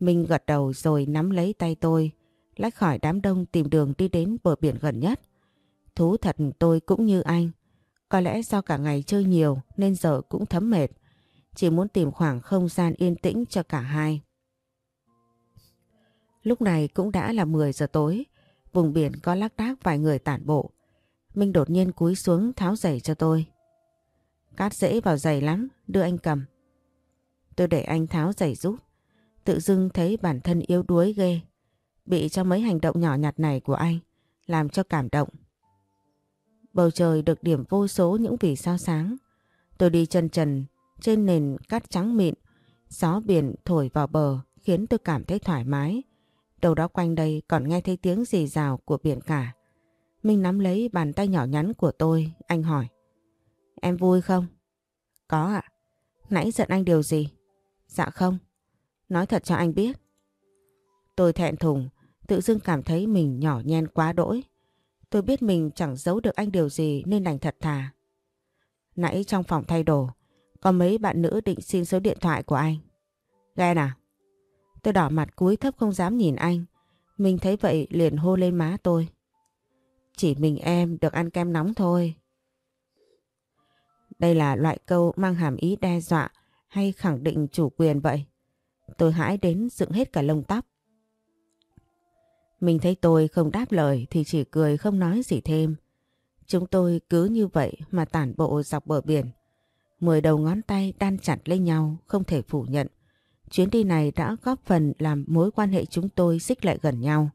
Minh gật đầu rồi nắm lấy tay tôi. Lách khỏi đám đông tìm đường đi đến bờ biển gần nhất. Thú thật tôi cũng như anh. Có lẽ do cả ngày chơi nhiều nên giờ cũng thấm mệt. Chỉ muốn tìm khoảng không gian yên tĩnh cho cả hai. Lúc này cũng đã là 10 giờ tối. Vùng biển có lác đác vài người tản bộ. Minh đột nhiên cúi xuống tháo giày cho tôi. Cát dễ vào giày lắm, đưa anh cầm. Tôi để anh tháo giày giúp. Tự dưng thấy bản thân yếu đuối ghê. Bị cho mấy hành động nhỏ nhặt này của anh, làm cho cảm động. Bầu trời được điểm vô số những vì sao sáng. Tôi đi chân trần trên nền cát trắng mịn. Gió biển thổi vào bờ khiến tôi cảm thấy thoải mái. Đầu đó quanh đây còn nghe thấy tiếng rì rào của biển cả. Minh nắm lấy bàn tay nhỏ nhắn của tôi, anh hỏi. Em vui không? Có ạ. Nãy giận anh điều gì? Dạ không. Nói thật cho anh biết. Tôi thẹn thùng, tự dưng cảm thấy mình nhỏ nhen quá đỗi. Tôi biết mình chẳng giấu được anh điều gì nên đành thật thà. Nãy trong phòng thay đồ, có mấy bạn nữ định xin số điện thoại của anh. Ghen à? Tôi đỏ mặt cúi thấp không dám nhìn anh. Mình thấy vậy liền hô lên má tôi. Chỉ mình em được ăn kem nóng thôi. Đây là loại câu mang hàm ý đe dọa hay khẳng định chủ quyền vậy? Tôi hãi đến dựng hết cả lông tóc. Mình thấy tôi không đáp lời thì chỉ cười không nói gì thêm. Chúng tôi cứ như vậy mà tản bộ dọc bờ biển. Mười đầu ngón tay đan chặt lên nhau không thể phủ nhận. Chuyến đi này đã góp phần làm mối quan hệ chúng tôi xích lại gần nhau.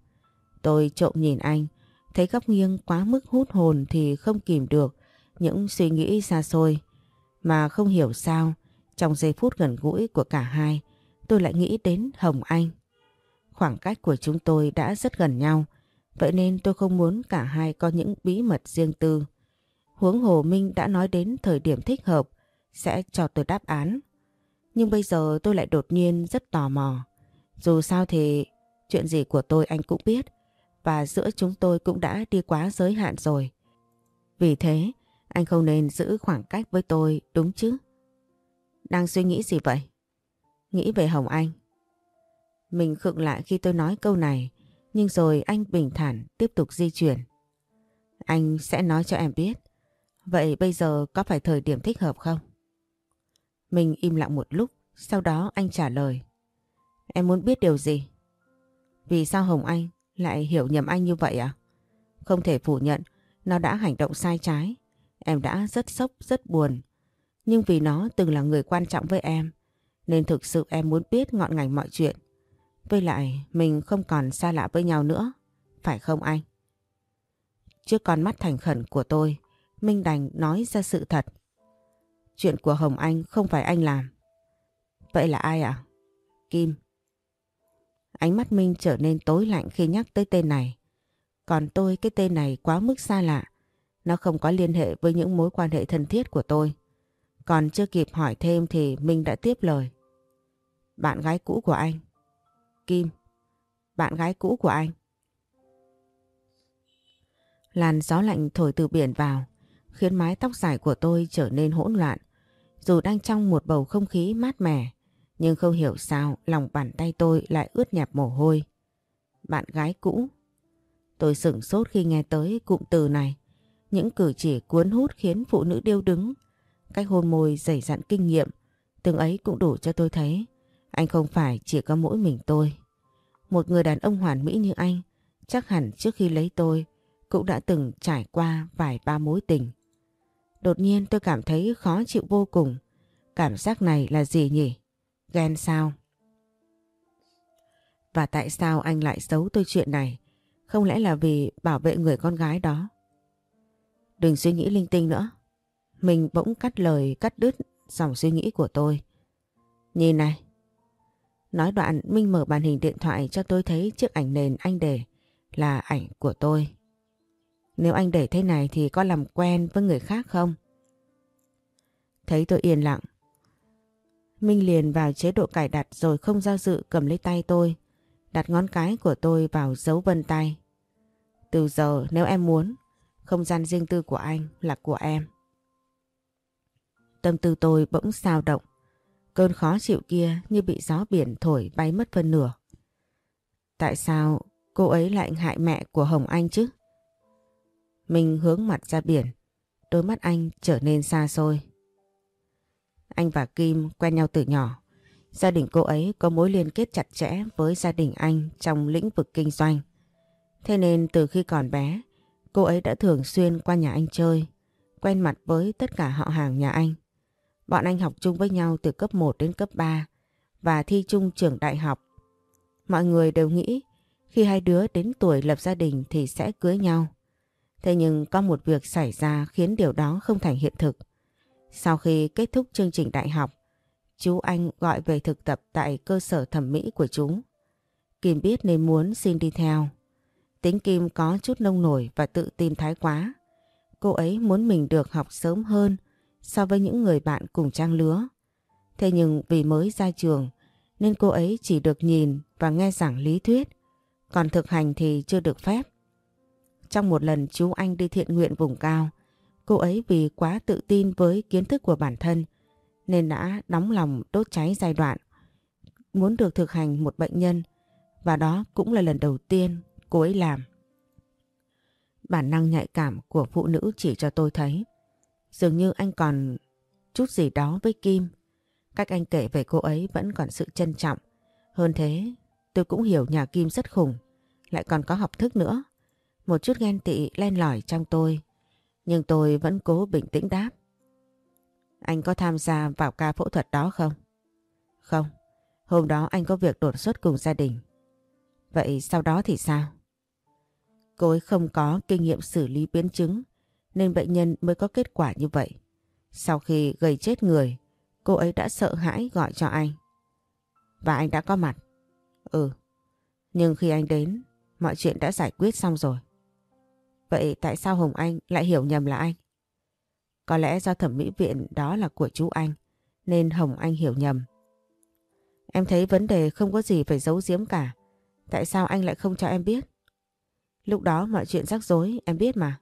Tôi trộm nhìn anh, Thấy góc nghiêng quá mức hút hồn thì không kìm được những suy nghĩ xa xôi. Mà không hiểu sao, trong giây phút gần gũi của cả hai, tôi lại nghĩ đến Hồng Anh. Khoảng cách của chúng tôi đã rất gần nhau, vậy nên tôi không muốn cả hai có những bí mật riêng tư. Huống Hồ Minh đã nói đến thời điểm thích hợp sẽ cho tôi đáp án. Nhưng bây giờ tôi lại đột nhiên rất tò mò. Dù sao thì chuyện gì của tôi anh cũng biết và giữa chúng tôi cũng đã đi quá giới hạn rồi. Vì thế, anh không nên giữ khoảng cách với tôi đúng chứ? Đang suy nghĩ gì vậy? Nghĩ về Hồng Anh. Mình khựng lại khi tôi nói câu này, nhưng rồi anh bình thản tiếp tục di chuyển. Anh sẽ nói cho em biết. Vậy bây giờ có phải thời điểm thích hợp không? Mình im lặng một lúc, sau đó anh trả lời. Em muốn biết điều gì? Vì sao Hồng Anh lại hiểu nhầm anh như vậy à? Không thể phủ nhận, nó đã hành động sai trái. Em đã rất sốc, rất buồn. Nhưng vì nó từng là người quan trọng với em, nên thực sự em muốn biết ngọn ngành mọi chuyện. Với lại, mình không còn xa lạ với nhau nữa. Phải không anh? Trước con mắt thành khẩn của tôi, Minh đành nói ra sự thật. Chuyện của Hồng Anh không phải anh làm. Vậy là ai ạ? À? Kim. Ánh mắt Minh trở nên tối lạnh khi nhắc tới tên này. Còn tôi cái tên này quá mức xa lạ. Nó không có liên hệ với những mối quan hệ thân thiết của tôi. Còn chưa kịp hỏi thêm thì Minh đã tiếp lời. Bạn gái cũ của anh. Kim. Bạn gái cũ của anh. Làn gió lạnh thổi từ biển vào, khiến mái tóc dài của tôi trở nên hỗn loạn. Dù đang trong một bầu không khí mát mẻ, nhưng không hiểu sao lòng bàn tay tôi lại ướt nhẹp mồ hôi. Bạn gái cũ. Tôi sửng sốt khi nghe tới cụm từ này. Những cử chỉ cuốn hút khiến phụ nữ điêu đứng. Cách hôn môi dày dặn kinh nghiệm. Từng ấy cũng đủ cho tôi thấy. Anh không phải chỉ có mỗi mình tôi. Một người đàn ông hoàn mỹ như anh. Chắc hẳn trước khi lấy tôi cũng đã từng trải qua vài ba mối tình. Đột nhiên tôi cảm thấy khó chịu vô cùng. Cảm giác này là gì nhỉ? Ghen sao? Và tại sao anh lại giấu tôi chuyện này? Không lẽ là vì bảo vệ người con gái đó? Đừng suy nghĩ linh tinh nữa. Mình bỗng cắt lời, cắt đứt dòng suy nghĩ của tôi. Nhìn này. Nói đoạn, Minh mở màn hình điện thoại cho tôi thấy chiếc ảnh nền anh để là ảnh của tôi. Nếu anh để thế này thì có làm quen với người khác không? Thấy tôi yên lặng. Minh liền vào chế độ cài đặt rồi không do dự cầm lấy tay tôi. Đặt ngón cái của tôi vào dấu vân tay. Từ giờ nếu em muốn, không gian riêng tư của anh là của em. Tâm tư tôi bỗng sao động. Cơn khó chịu kia như bị gió biển thổi bay mất phân nửa. Tại sao cô ấy lại hại mẹ của Hồng Anh chứ? Mình hướng mặt ra biển, đôi mắt anh trở nên xa xôi. Anh và Kim quen nhau từ nhỏ. Gia đình cô ấy có mối liên kết chặt chẽ với gia đình anh trong lĩnh vực kinh doanh. Thế nên từ khi còn bé, cô ấy đã thường xuyên qua nhà anh chơi, quen mặt với tất cả họ hàng nhà anh. Bọn anh học chung với nhau từ cấp 1 đến cấp 3 và thi chung trường đại học. Mọi người đều nghĩ khi hai đứa đến tuổi lập gia đình thì sẽ cưới nhau. Thế nhưng có một việc xảy ra khiến điều đó không thành hiện thực. Sau khi kết thúc chương trình đại học, chú anh gọi về thực tập tại cơ sở thẩm mỹ của chú. Kim biết nên muốn xin đi theo. Tính Kim có chút nông nổi và tự tin thái quá. Cô ấy muốn mình được học sớm hơn so với những người bạn cùng trang lứa. Thế nhưng vì mới ra trường nên cô ấy chỉ được nhìn và nghe giảng lý thuyết, còn thực hành thì chưa được phép. Trong một lần chú anh đi thiện nguyện vùng cao, cô ấy vì quá tự tin với kiến thức của bản thân nên đã đóng lòng đốt cháy giai đoạn. Muốn được thực hành một bệnh nhân và đó cũng là lần đầu tiên cô ấy làm. Bản năng nhạy cảm của phụ nữ chỉ cho tôi thấy dường như anh còn chút gì đó với Kim. Cách anh kể về cô ấy vẫn còn sự trân trọng. Hơn thế, tôi cũng hiểu nhà Kim rất khủng, lại còn có học thức nữa. Một chút ghen tị len lỏi trong tôi. Nhưng tôi vẫn cố bình tĩnh đáp. Anh có tham gia vào ca phẫu thuật đó không? Không. Hôm đó anh có việc đột xuất cùng gia đình. Vậy sau đó thì sao? Cô ấy không có kinh nghiệm xử lý biến chứng nên bệnh nhân mới có kết quả như vậy. Sau khi gây chết người, cô ấy đã sợ hãi gọi cho anh. Và anh đã có mặt. Ừ, nhưng khi anh đến, mọi chuyện đã giải quyết xong rồi. Vậy tại sao Hồng Anh lại hiểu nhầm là anh? Có lẽ do thẩm mỹ viện đó là của chú anh, nên Hồng Anh hiểu nhầm. Em thấy vấn đề không có gì phải giấu giếm cả. Tại sao anh lại không cho em biết? Lúc đó mọi chuyện rắc rối em biết mà.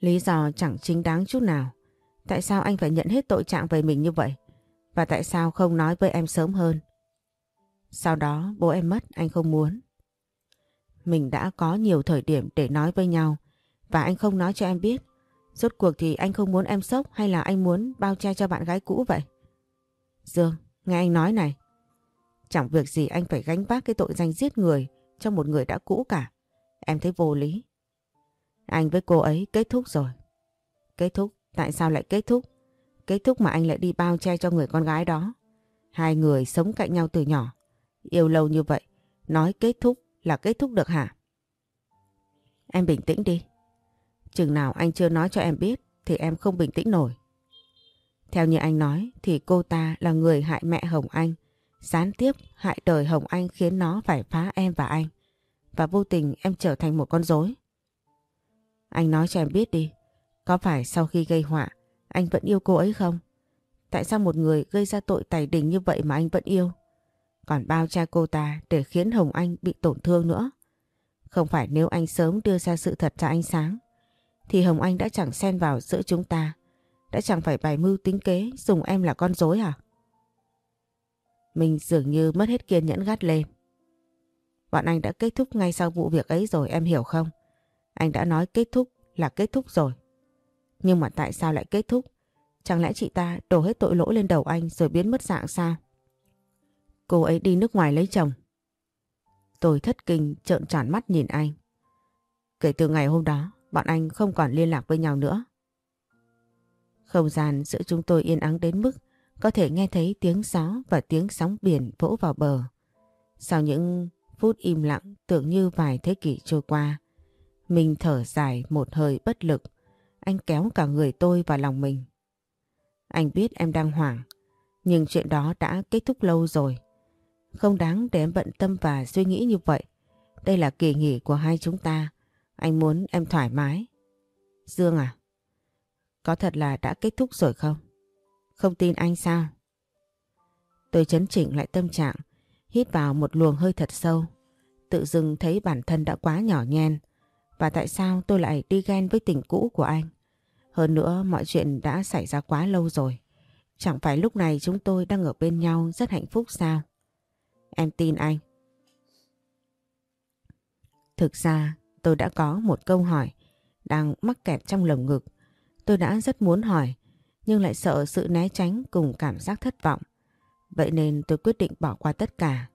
Lý do chẳng chính đáng chút nào. Tại sao anh phải nhận hết tội trạng về mình như vậy? Và tại sao không nói với em sớm hơn? Sau đó bố em mất anh không muốn. Mình đã có nhiều thời điểm để nói với nhau và anh không nói cho em biết. Rốt cuộc thì anh không muốn em sốc hay là anh muốn bao che cho bạn gái cũ vậy? Dương, nghe anh nói này. Chẳng việc gì anh phải gánh vác cái tội danh giết người cho một người đã cũ cả. Em thấy vô lý. Anh với cô ấy kết thúc rồi. Kết thúc? Tại sao lại kết thúc? Kết thúc mà anh lại đi bao che cho người con gái đó. Hai người sống cạnh nhau từ nhỏ. Yêu lâu như vậy. Nói kết thúc là kết thúc được hả? Em bình tĩnh đi. Chừng nào anh chưa nói cho em biết thì em không bình tĩnh nổi. Theo như anh nói thì cô ta là người hại mẹ Hồng Anh. Gián tiếp hại đời Hồng Anh khiến nó phải phá em và anh. Và vô tình em trở thành một con rối. Anh nói cho em biết đi. Có phải sau khi gây họa, anh vẫn yêu cô ấy không? Tại sao một người gây ra tội tài đình như vậy mà anh vẫn yêu? Còn bao cha cô ta để khiến Hồng Anh bị tổn thương nữa. Không phải nếu anh sớm đưa ra sự thật cho anh sáng, thì Hồng Anh đã chẳng xen vào giữa chúng ta, đã chẳng phải bày mưu tính kế dùng em là con dối à? Mình dường như mất hết kiên nhẫn gắt lên. Bọn anh đã kết thúc ngay sau vụ việc ấy rồi, em hiểu không? Anh đã nói kết thúc là kết thúc rồi. Nhưng mà tại sao lại kết thúc? Chẳng lẽ chị ta đổ hết tội lỗi lên đầu anh rồi biến mất dạng sao? Cô ấy đi nước ngoài lấy chồng. Tôi thất kinh trợn tròn mắt nhìn anh. Kể từ ngày hôm đó, bọn anh không còn liên lạc với nhau nữa. Không gian giữa chúng tôi yên ắng đến mức có thể nghe thấy tiếng gió và tiếng sóng biển vỗ vào bờ. Sau những phút im lặng tưởng như vài thế kỷ trôi qua, mình thở dài một hơi bất lực. Anh kéo cả người tôi vào lòng mình. Anh biết em đang hoảng, nhưng chuyện đó đã kết thúc lâu rồi. Không đáng để em bận tâm và suy nghĩ như vậy. Đây là kỳ nghỉ của hai chúng ta. Anh muốn em thoải mái. Dương à? Có thật là đã kết thúc rồi không? Không tin anh sao? Tôi chấn chỉnh lại tâm trạng, hít vào một luồng hơi thật sâu. Tự dưng thấy bản thân đã quá nhỏ nhen. Và tại sao tôi lại đi ghen với tình cũ của anh? Hơn nữa mọi chuyện đã xảy ra quá lâu rồi. Chẳng phải lúc này chúng tôi đang ở bên nhau rất hạnh phúc sao? Em tin anh. Thực ra, tôi đã có một câu hỏi đang mắc kẹt trong lồng ngực. Tôi đã rất muốn hỏi, nhưng lại sợ sự né tránh cùng cảm giác thất vọng. Vậy nên tôi quyết định bỏ qua tất cả.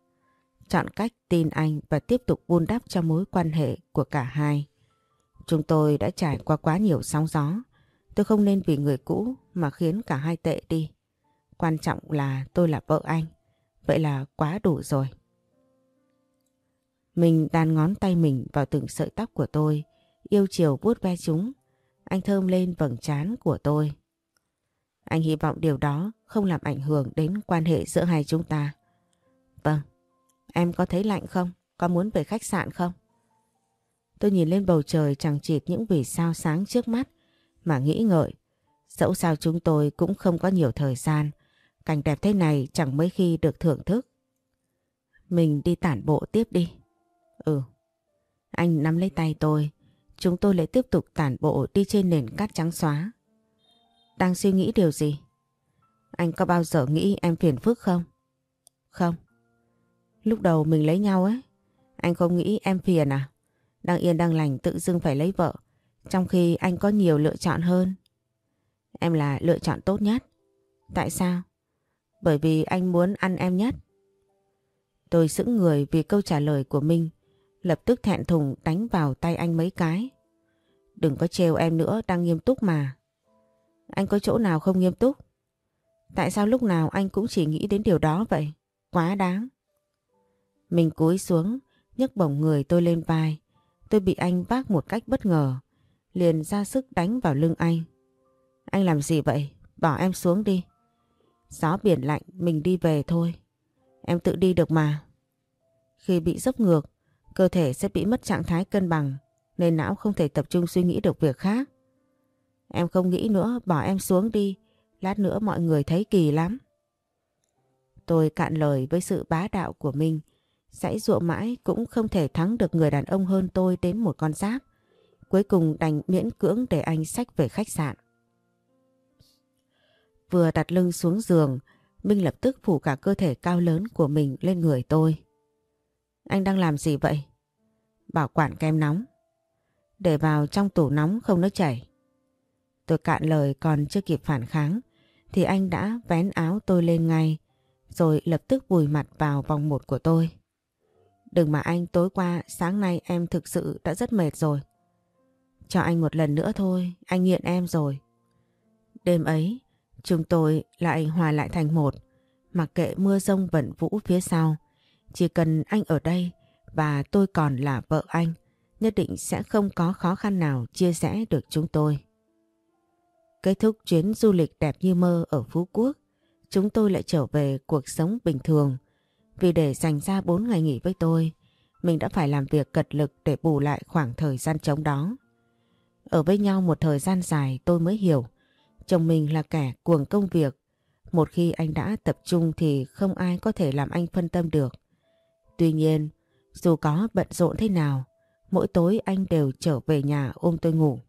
Chọn cách tin anh và tiếp tục vun đắp cho mối quan hệ của cả hai. Chúng tôi đã trải qua quá nhiều sóng gió. Tôi không nên vì người cũ mà khiến cả hai tệ đi. Quan trọng là tôi là vợ anh. Vậy là quá đủ rồi. Mình đàn ngón tay mình vào từng sợi tóc của tôi, yêu chiều vuốt ve chúng. Anh thơm lên vầng trán của tôi. Anh hy vọng điều đó không làm ảnh hưởng đến quan hệ giữa hai chúng ta. Vâng, em có thấy lạnh không? Có muốn về khách sạn không? Tôi nhìn lên bầu trời chẳng chịt những vì sao sáng trước mắt mà nghĩ ngợi. Dẫu sao chúng tôi cũng không có nhiều thời gian. Cảnh đẹp thế này chẳng mấy khi được thưởng thức. Mình đi tản bộ tiếp đi. Ừ. Anh nắm lấy tay tôi. Chúng tôi lại tiếp tục tản bộ đi trên nền cát trắng xóa. Đang suy nghĩ điều gì? Anh có bao giờ nghĩ em phiền phức không? Không. Lúc đầu mình lấy nhau ấy, anh không nghĩ em phiền à? Đang yên đang lành tự dưng phải lấy vợ, trong khi anh có nhiều lựa chọn hơn. Em là lựa chọn tốt nhất. Tại sao? Bởi vì anh muốn ăn em nhất. Tôi sững người vì câu trả lời của Minh, lập tức thẹn thùng đánh vào tay anh mấy cái. Đừng có trêu em nữa, đang nghiêm túc mà. Anh có chỗ nào không nghiêm túc? Tại sao lúc nào anh cũng chỉ nghĩ đến điều đó vậy? Quá đáng. Mình cúi xuống, nhấc bổng người tôi lên vai. tôi bị anh vác một cách bất ngờ, liền ra sức đánh vào lưng anh. Anh làm gì vậy? Bỏ em xuống đi. Gió biển lạnh, mình đi về thôi. Em tự đi được mà. Khi bị dốc ngược, cơ thể sẽ bị mất trạng thái cân bằng, nên não không thể tập trung suy nghĩ được việc khác. Em không nghĩ nữa, bỏ em xuống đi, lát nữa mọi người thấy kỳ lắm. Tôi cạn lời với sự bá đạo của mình, Sãy dụa mãi cũng không thể thắng được người đàn ông hơn tôi đến một con giáp. Cuối cùng đành miễn cưỡng để anh sách về khách sạn. Vừa đặt lưng xuống giường, Minh lập tức phủ cả cơ thể cao lớn của mình lên người tôi. Anh đang làm gì vậy? Bảo quản kem nóng. Để vào trong tủ nóng không nước chảy. Tôi cạn lời còn chưa kịp phản kháng thì anh đã vén áo tôi lên ngay rồi lập tức vùi mặt vào vòng một của tôi. Đừng mà anh tối qua sáng nay em thực sự đã rất mệt rồi. Cho anh một lần nữa thôi, anh nghiện em rồi. Đêm ấy, chúng tôi lại hòa lại thành một, mặc kệ mưa rông vẩn vũ phía sau. Chỉ cần anh ở đây và tôi còn là vợ anh, nhất định sẽ không có khó khăn nào chia sẻ được chúng tôi. Kết thúc chuyến du lịch đẹp như mơ ở Phú Quốc, chúng tôi lại trở về cuộc sống bình thường. Vì để dành ra 4 ngày nghỉ với tôi, mình đã phải làm việc cật lực để bù lại khoảng thời gian trống đó. Ở với nhau một thời gian dài tôi mới hiểu chồng mình là kẻ cuồng công việc. Một khi anh đã tập trung thì không ai có thể làm anh phân tâm được. Tuy nhiên, dù có bận rộn thế nào, mỗi tối anh đều trở về nhà ôm tôi ngủ.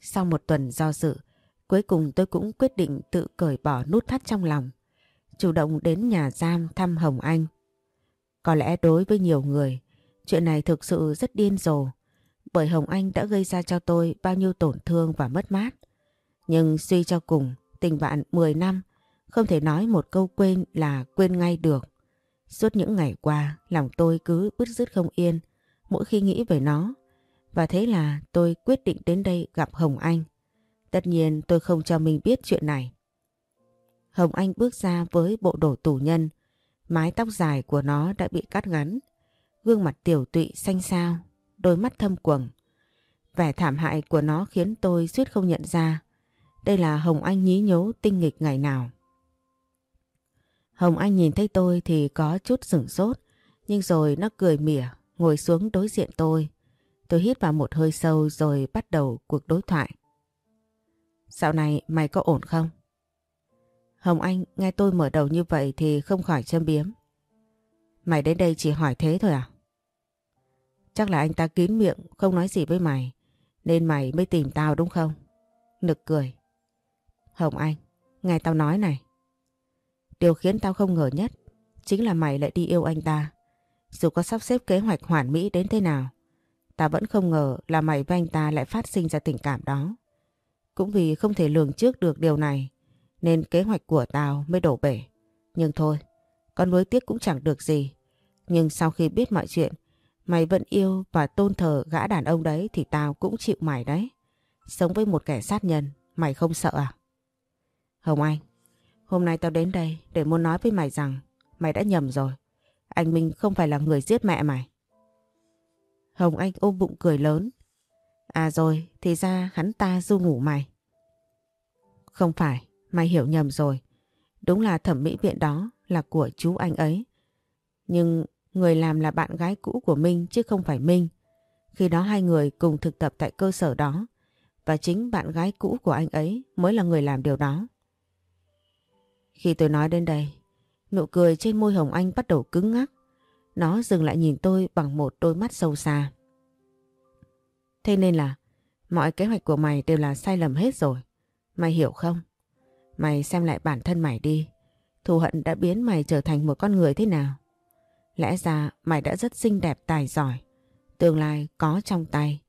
Sau một tuần do dự, cuối cùng tôi cũng quyết định tự cởi bỏ nút thắt trong lòng chủ động đến nhà giam thăm Hồng Anh. Có lẽ đối với nhiều người, chuyện này thực sự rất điên rồ, bởi Hồng Anh đã gây ra cho tôi bao nhiêu tổn thương và mất mát. Nhưng suy cho cùng, tình bạn 10 năm, không thể nói một câu quên là quên ngay được. Suốt những ngày qua, lòng tôi cứ bứt rứt không yên mỗi khi nghĩ về nó. Và thế là tôi quyết định đến đây gặp Hồng Anh. Tất nhiên tôi không cho mình biết chuyện này. Hồng Anh bước ra với bộ đồ tù nhân. Mái tóc dài của nó đã bị cắt ngắn. Gương mặt tiểu tụy xanh xao, đôi mắt thâm quầng. Vẻ thảm hại của nó khiến tôi suýt không nhận ra. Đây là Hồng Anh nhí nhố tinh nghịch ngày nào. Hồng Anh nhìn thấy tôi thì có chút sửng sốt, nhưng rồi nó cười mỉa, ngồi xuống đối diện tôi. Tôi hít vào một hơi sâu rồi bắt đầu cuộc đối thoại. Dạo này mày có ổn không? Hồng Anh nghe tôi mở đầu như vậy thì không khỏi châm biếm. Mày đến đây chỉ hỏi thế thôi à? Chắc là anh ta kín miệng không nói gì với mày nên mày mới tìm tao đúng không? Nực cười. Hồng Anh, nghe tao nói này. Điều khiến tao không ngờ nhất chính là mày lại đi yêu anh ta. Dù có sắp xếp kế hoạch hoàn mỹ đến thế nào, tao vẫn không ngờ là mày với anh ta lại phát sinh ra tình cảm đó. Cũng vì không thể lường trước được điều này nên kế hoạch của tao mới đổ bể. Nhưng thôi, con nuối tiếc cũng chẳng được gì. Nhưng sau khi biết mọi chuyện, mày vẫn yêu và tôn thờ gã đàn ông đấy thì tao cũng chịu mày đấy. Sống với một kẻ sát nhân, mày không sợ à? Hồng Anh, hôm nay tao đến đây để muốn nói với mày rằng mày đã nhầm rồi. Anh Minh không phải là người giết mẹ mày. Hồng Anh ôm bụng cười lớn. À rồi, thì ra hắn ta du ngủ mày. Không phải, Mày hiểu nhầm rồi. Đúng là thẩm mỹ viện đó là của chú anh ấy. Nhưng người làm là bạn gái cũ của Minh chứ không phải Minh. Khi đó hai người cùng thực tập tại cơ sở đó và chính bạn gái cũ của anh ấy mới là người làm điều đó. Khi tôi nói đến đây, nụ cười trên môi Hồng Anh bắt đầu cứng ngắc. Nó dừng lại nhìn tôi bằng một đôi mắt sâu xa. Thế nên là mọi kế hoạch của mày đều là sai lầm hết rồi. Mày hiểu không? Mày xem lại bản thân mày đi. Thù hận đã biến mày trở thành một con người thế nào? Lẽ ra mày đã rất xinh đẹp, tài giỏi. Tương lai có trong tay.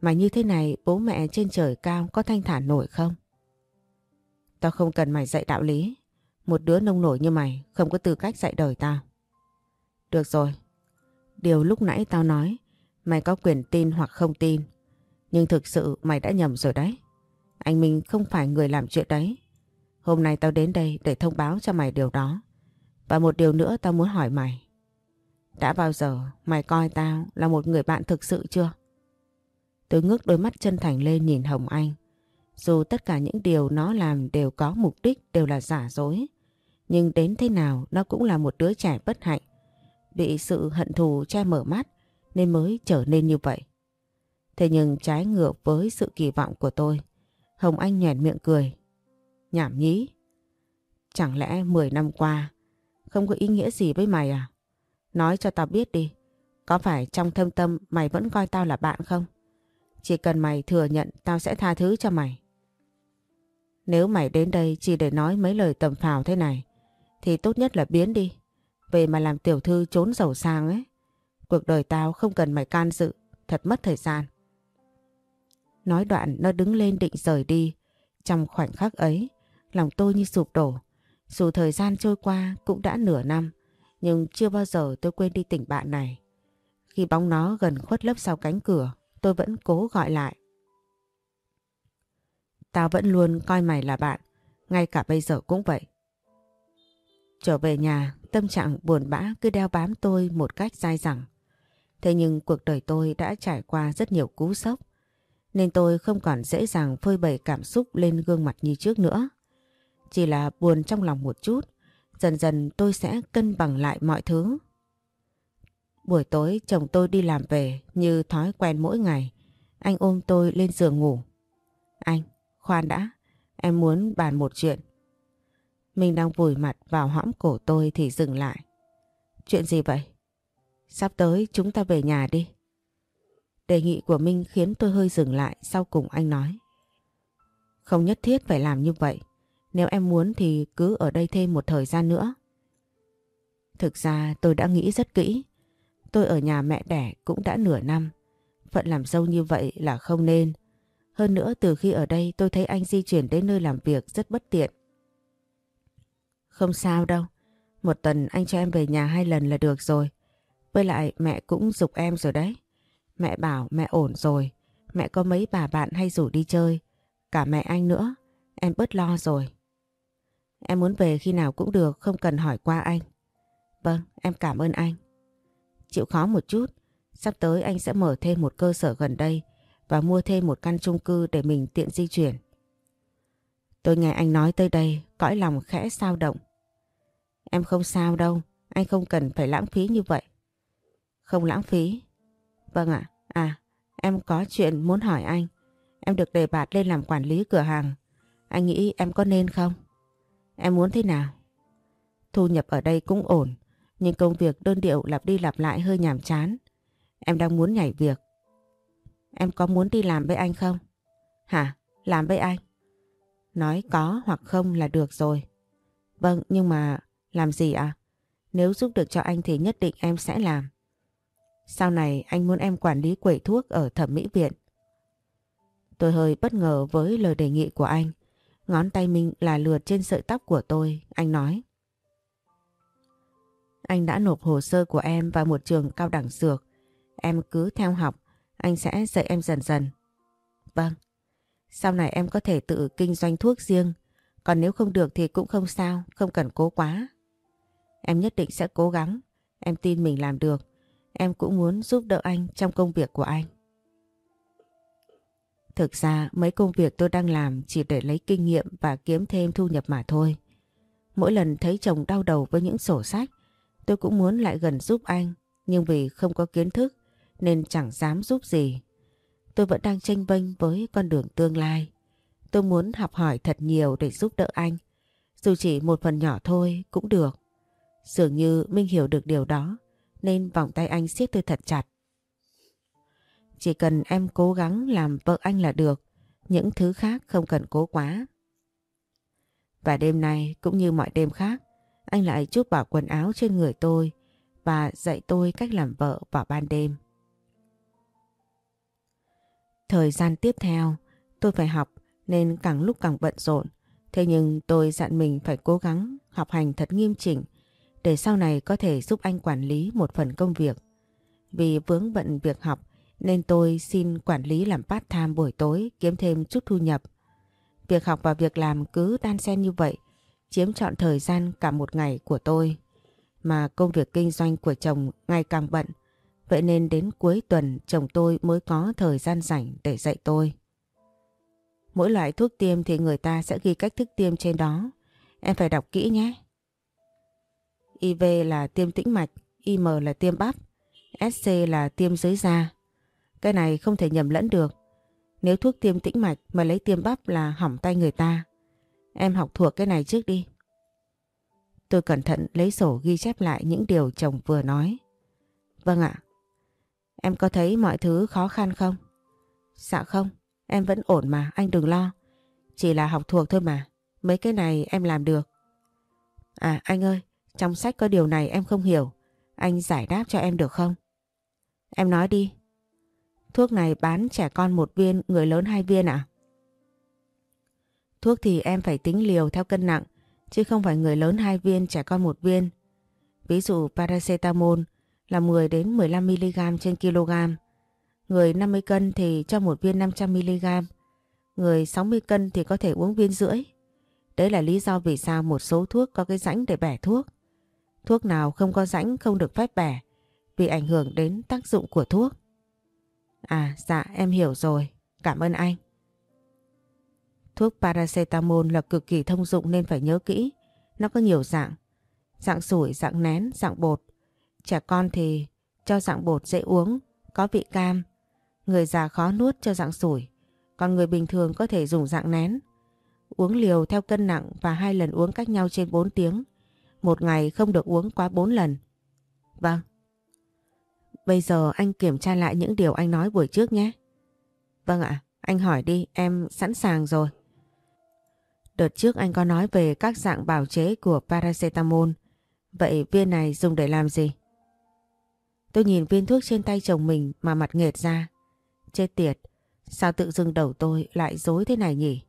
Mà như thế này, bố mẹ trên trời cao có thanh thản nổi không? Tao không cần mày dạy đạo lý. Một đứa nông nổi như mày không có tư cách dạy đời tao. Được rồi. Điều lúc nãy tao nói, mày có quyền tin hoặc không tin. Nhưng thực sự mày đã nhầm rồi đấy. Anh Minh không phải người làm chuyện đấy. Hôm nay tao đến đây để thông báo cho mày điều đó. Và một điều nữa tao muốn hỏi mày. Đã bao giờ mày coi tao là một người bạn thực sự chưa? Tôi ngước đôi mắt chân thành lên nhìn Hồng Anh. Dù tất cả những điều nó làm đều có mục đích, đều là giả dối. Nhưng đến thế nào nó cũng là một đứa trẻ bất hạnh. Bị sự hận thù che mở mắt nên mới trở nên như vậy. Thế nhưng trái ngược với sự kỳ vọng của tôi, Hồng Anh nhoẻn miệng cười. Nhảm nhí. Chẳng lẽ 10 năm qua không có ý nghĩa gì với mày à? Nói cho tao biết đi, có phải trong thâm tâm mày vẫn coi tao là bạn không? Chỉ cần mày thừa nhận tao sẽ tha thứ cho mày. Nếu mày đến đây chỉ để nói mấy lời tầm phào thế này, thì tốt nhất là biến đi. Về mà làm tiểu thư trốn giàu sang ấy. Cuộc đời tao không cần mày can dự, thật mất thời gian. Nói đoạn nó đứng lên định rời đi. Trong khoảnh khắc ấy, lòng tôi như sụp đổ. Dù thời gian trôi qua cũng đã nửa năm, nhưng chưa bao giờ tôi quên đi tình bạn này. Khi bóng nó gần khuất lớp sau cánh cửa, tôi vẫn cố gọi lại. Tao vẫn luôn coi mày là bạn, ngay cả bây giờ cũng vậy. Trở về nhà, tâm trạng buồn bã cứ đeo bám tôi một cách dai dẳng. Thế nhưng cuộc đời tôi đã trải qua rất nhiều cú sốc, nên tôi không còn dễ dàng phơi bày cảm xúc lên gương mặt như trước nữa. Chỉ là buồn trong lòng một chút, dần dần tôi sẽ cân bằng lại mọi thứ. Buổi tối chồng tôi đi làm về như thói quen mỗi ngày, anh ôm tôi lên giường ngủ. Anh, khoan đã, em muốn bàn một chuyện. Mình đang vùi mặt vào hõm cổ tôi thì dừng lại. Chuyện gì vậy? Sắp tới chúng ta về nhà đi. Đề nghị của Minh khiến tôi hơi dừng lại sau cùng anh nói. Không nhất thiết phải làm như vậy. Nếu em muốn thì cứ ở đây thêm một thời gian nữa. Thực ra tôi đã nghĩ rất kỹ. Tôi ở nhà mẹ đẻ cũng đã nửa năm. Phận làm dâu như vậy là không nên. Hơn nữa, từ khi ở đây tôi thấy anh di chuyển đến nơi làm việc rất bất tiện. Không sao đâu. Một tuần anh cho em về nhà hai lần là được rồi. Với lại mẹ cũng dục em rồi đấy. Mẹ bảo mẹ ổn rồi. Mẹ có mấy bà bạn hay rủ đi chơi. Cả mẹ anh nữa. Em bớt lo rồi. Em muốn về khi nào cũng được, không cần hỏi qua anh. Vâng, em cảm ơn anh. Chịu khó một chút, sắp tới anh sẽ mở thêm một cơ sở gần đây và mua thêm một căn chung cư để mình tiện di chuyển. Tôi nghe anh nói tới đây, cõi lòng khẽ sao động. Em không sao đâu, anh không cần phải lãng phí như vậy. Không lãng phí. Vâng ạ, à, em có chuyện muốn hỏi anh. Em được đề bạt lên làm quản lý cửa hàng. Anh nghĩ em có nên không? Em muốn thế nào? Thu nhập ở đây cũng ổn, nhưng công việc đơn điệu lặp đi lặp lại hơi nhàm chán. Em đang muốn nhảy việc. Em có muốn đi làm với anh không? Hả? Làm với anh? Nói có hoặc không là được rồi. Vâng, nhưng mà làm gì ạ? À? Nếu giúp được cho anh thì nhất định em sẽ làm. Sau này anh muốn em quản lý quầy thuốc ở thẩm mỹ viện. Tôi hơi bất ngờ với lời đề nghị của anh. Ngón tay mình là lượt trên sợi tóc của tôi, anh nói. Anh đã nộp hồ sơ của em vào một trường cao đẳng dược. Em cứ theo học, anh sẽ dạy em dần dần. Vâng, sau này em có thể tự kinh doanh thuốc riêng, còn nếu không được thì cũng không sao, không cần cố quá. Em nhất định sẽ cố gắng, em tin mình làm được. Em cũng muốn giúp đỡ anh trong công việc của anh. Thực ra mấy công việc tôi đang làm chỉ để lấy kinh nghiệm và kiếm thêm thu nhập mà thôi. Mỗi lần thấy chồng đau đầu với những sổ sách, tôi cũng muốn lại gần giúp anh, nhưng vì không có kiến thức nên chẳng dám giúp gì. Tôi vẫn đang tranh vênh với con đường tương lai. Tôi muốn học hỏi thật nhiều để giúp đỡ anh, dù chỉ một phần nhỏ thôi cũng được. Dường như Minh hiểu được điều đó, nên vòng tay anh siết tôi thật chặt. Chỉ cần em cố gắng làm vợ anh là được, những thứ khác không cần cố quá. Và đêm nay cũng như mọi đêm khác, anh lại chút bỏ quần áo trên người tôi và dạy tôi cách làm vợ vào ban đêm. Thời gian tiếp theo, tôi phải học nên càng lúc càng bận rộn. Thế nhưng tôi dặn mình phải cố gắng học hành thật nghiêm chỉnh để sau này có thể giúp anh quản lý một phần công việc. Vì vướng bận việc học nên tôi xin quản lý làm part time buổi tối kiếm thêm chút thu nhập. Việc học và việc làm cứ đan xen như vậy, chiếm trọn thời gian cả một ngày của tôi. Mà công việc kinh doanh của chồng ngày càng bận. Vậy nên đến cuối tuần chồng tôi mới có thời gian rảnh để dạy tôi. Mỗi loại thuốc tiêm thì người ta sẽ ghi cách thức tiêm trên đó. Em phải đọc kỹ nhé. IV là tiêm tĩnh mạch, IM là tiêm bắp, SC là tiêm dưới da. Cái này không thể nhầm lẫn được. Nếu thuốc tiêm tĩnh mạch mà lấy tiêm bắp là hỏng tay người ta. Em học thuộc cái này trước đi. Tôi cẩn thận lấy sổ ghi chép lại những điều chồng vừa nói. Vâng ạ. Em có thấy mọi thứ khó khăn không? Dạ không, em vẫn ổn mà, anh đừng lo. Chỉ là học thuộc thôi mà, mấy cái này em làm được. À anh ơi, trong sách có điều này em không hiểu, anh giải đáp cho em được không? Em nói đi. Thuốc này bán trẻ con một viên, người lớn hai viên ạ? Thuốc thì em phải tính liều theo cân nặng, chứ không phải người lớn hai viên, trẻ con một viên. Ví dụ paracetamol là 10 đến 15mg trên kg. Người 50 cân thì cho một viên 500mg. Người 60 cân thì có thể uống viên rưỡi. Đấy là lý do vì sao một số thuốc có cái rãnh để bẻ thuốc. Thuốc nào không có rãnh không được phép bẻ vì ảnh hưởng đến tác dụng của thuốc. À dạ em hiểu rồi, cảm ơn anh. Thuốc paracetamol là cực kỳ thông dụng nên phải nhớ kỹ. Nó có nhiều dạng. Dạng sủi, dạng nén, dạng bột. Trẻ con thì cho dạng bột dễ uống, có vị cam. Người già khó nuốt cho dạng sủi. Còn người bình thường có thể dùng dạng nén. Uống liều theo cân nặng và hai lần uống cách nhau trên 4 tiếng. Một ngày không được uống quá 4 lần. Vâng. Bây giờ anh kiểm tra lại những điều anh nói buổi trước nhé. Vâng ạ, anh hỏi đi, em sẵn sàng rồi. Đợt trước anh có nói về các dạng bào chế của paracetamol. Vậy viên này dùng để làm gì? Tôi nhìn viên thuốc trên tay chồng mình mà mặt nghệt ra. Chết tiệt, sao tự dưng đầu tôi lại dối thế này nhỉ?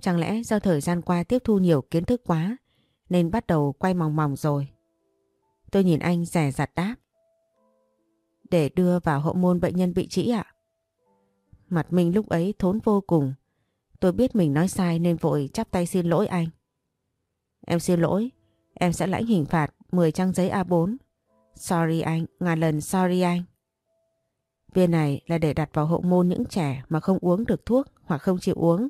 Chẳng lẽ do thời gian qua tiếp thu nhiều kiến thức quá nên bắt đầu quay mòng mòng rồi? Tôi nhìn anh rẻ rặt đáp. Để đưa vào hậu môn bệnh nhân bị trĩ ạ. Mặt mình lúc ấy thốn vô cùng. Tôi biết mình nói sai nên vội chắp tay xin lỗi anh. Em xin lỗi, em sẽ lãnh hình phạt 10 trang giấy A4. Sorry anh, ngàn lần sorry anh. Viên này là để đặt vào hậu môn những trẻ mà không uống được thuốc hoặc không chịu uống.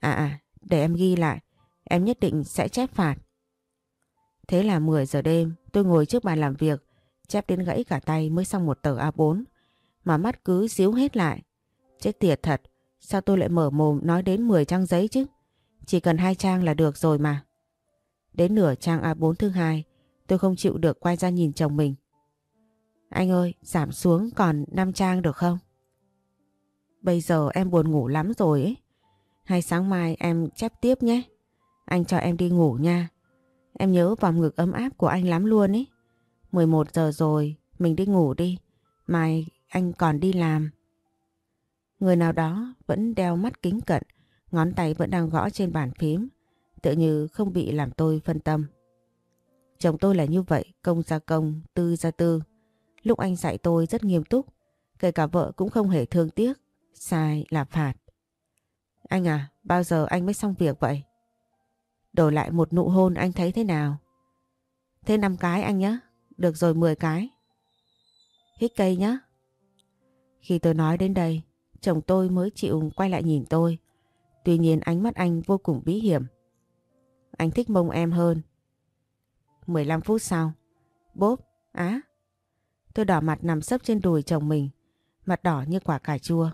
À à, để em ghi lại, em nhất định sẽ chép phạt. Thế là 10 giờ đêm, tôi ngồi trước bàn làm việc, chép đến gãy cả tay mới xong một tờ A4, mà mắt cứ xíu hết lại. Chết tiệt thật, sao tôi lại mở mồm nói đến 10 trang giấy chứ? Chỉ cần hai trang là được rồi mà. Đến nửa trang A4 thứ hai, tôi không chịu được quay ra nhìn chồng mình. Anh ơi, giảm xuống còn 5 trang được không? Bây giờ em buồn ngủ lắm rồi ấy. Hay sáng mai em chép tiếp nhé. Anh cho em đi ngủ nha. Em nhớ vòng ngực ấm áp của anh lắm luôn ấy. 11 giờ rồi, mình đi ngủ đi. Mai anh còn đi làm. Người nào đó vẫn đeo mắt kính cận, ngón tay vẫn đang gõ trên bàn phím, tự như không bị làm tôi phân tâm. Chồng tôi là như vậy, công ra công, tư ra tư. Lúc anh dạy tôi rất nghiêm túc, kể cả vợ cũng không hề thương tiếc, sai là phạt. Anh à, bao giờ anh mới xong việc vậy? Đổi lại một nụ hôn anh thấy thế nào? Thế năm cái anh nhé, được rồi 10 cái. Hít cây nhá Khi tôi nói đến đây, chồng tôi mới chịu quay lại nhìn tôi. Tuy nhiên ánh mắt anh vô cùng bí hiểm. Anh thích mông em hơn. 15 phút sau. Bốp, á. Tôi đỏ mặt nằm sấp trên đùi chồng mình. Mặt đỏ như quả cà chua.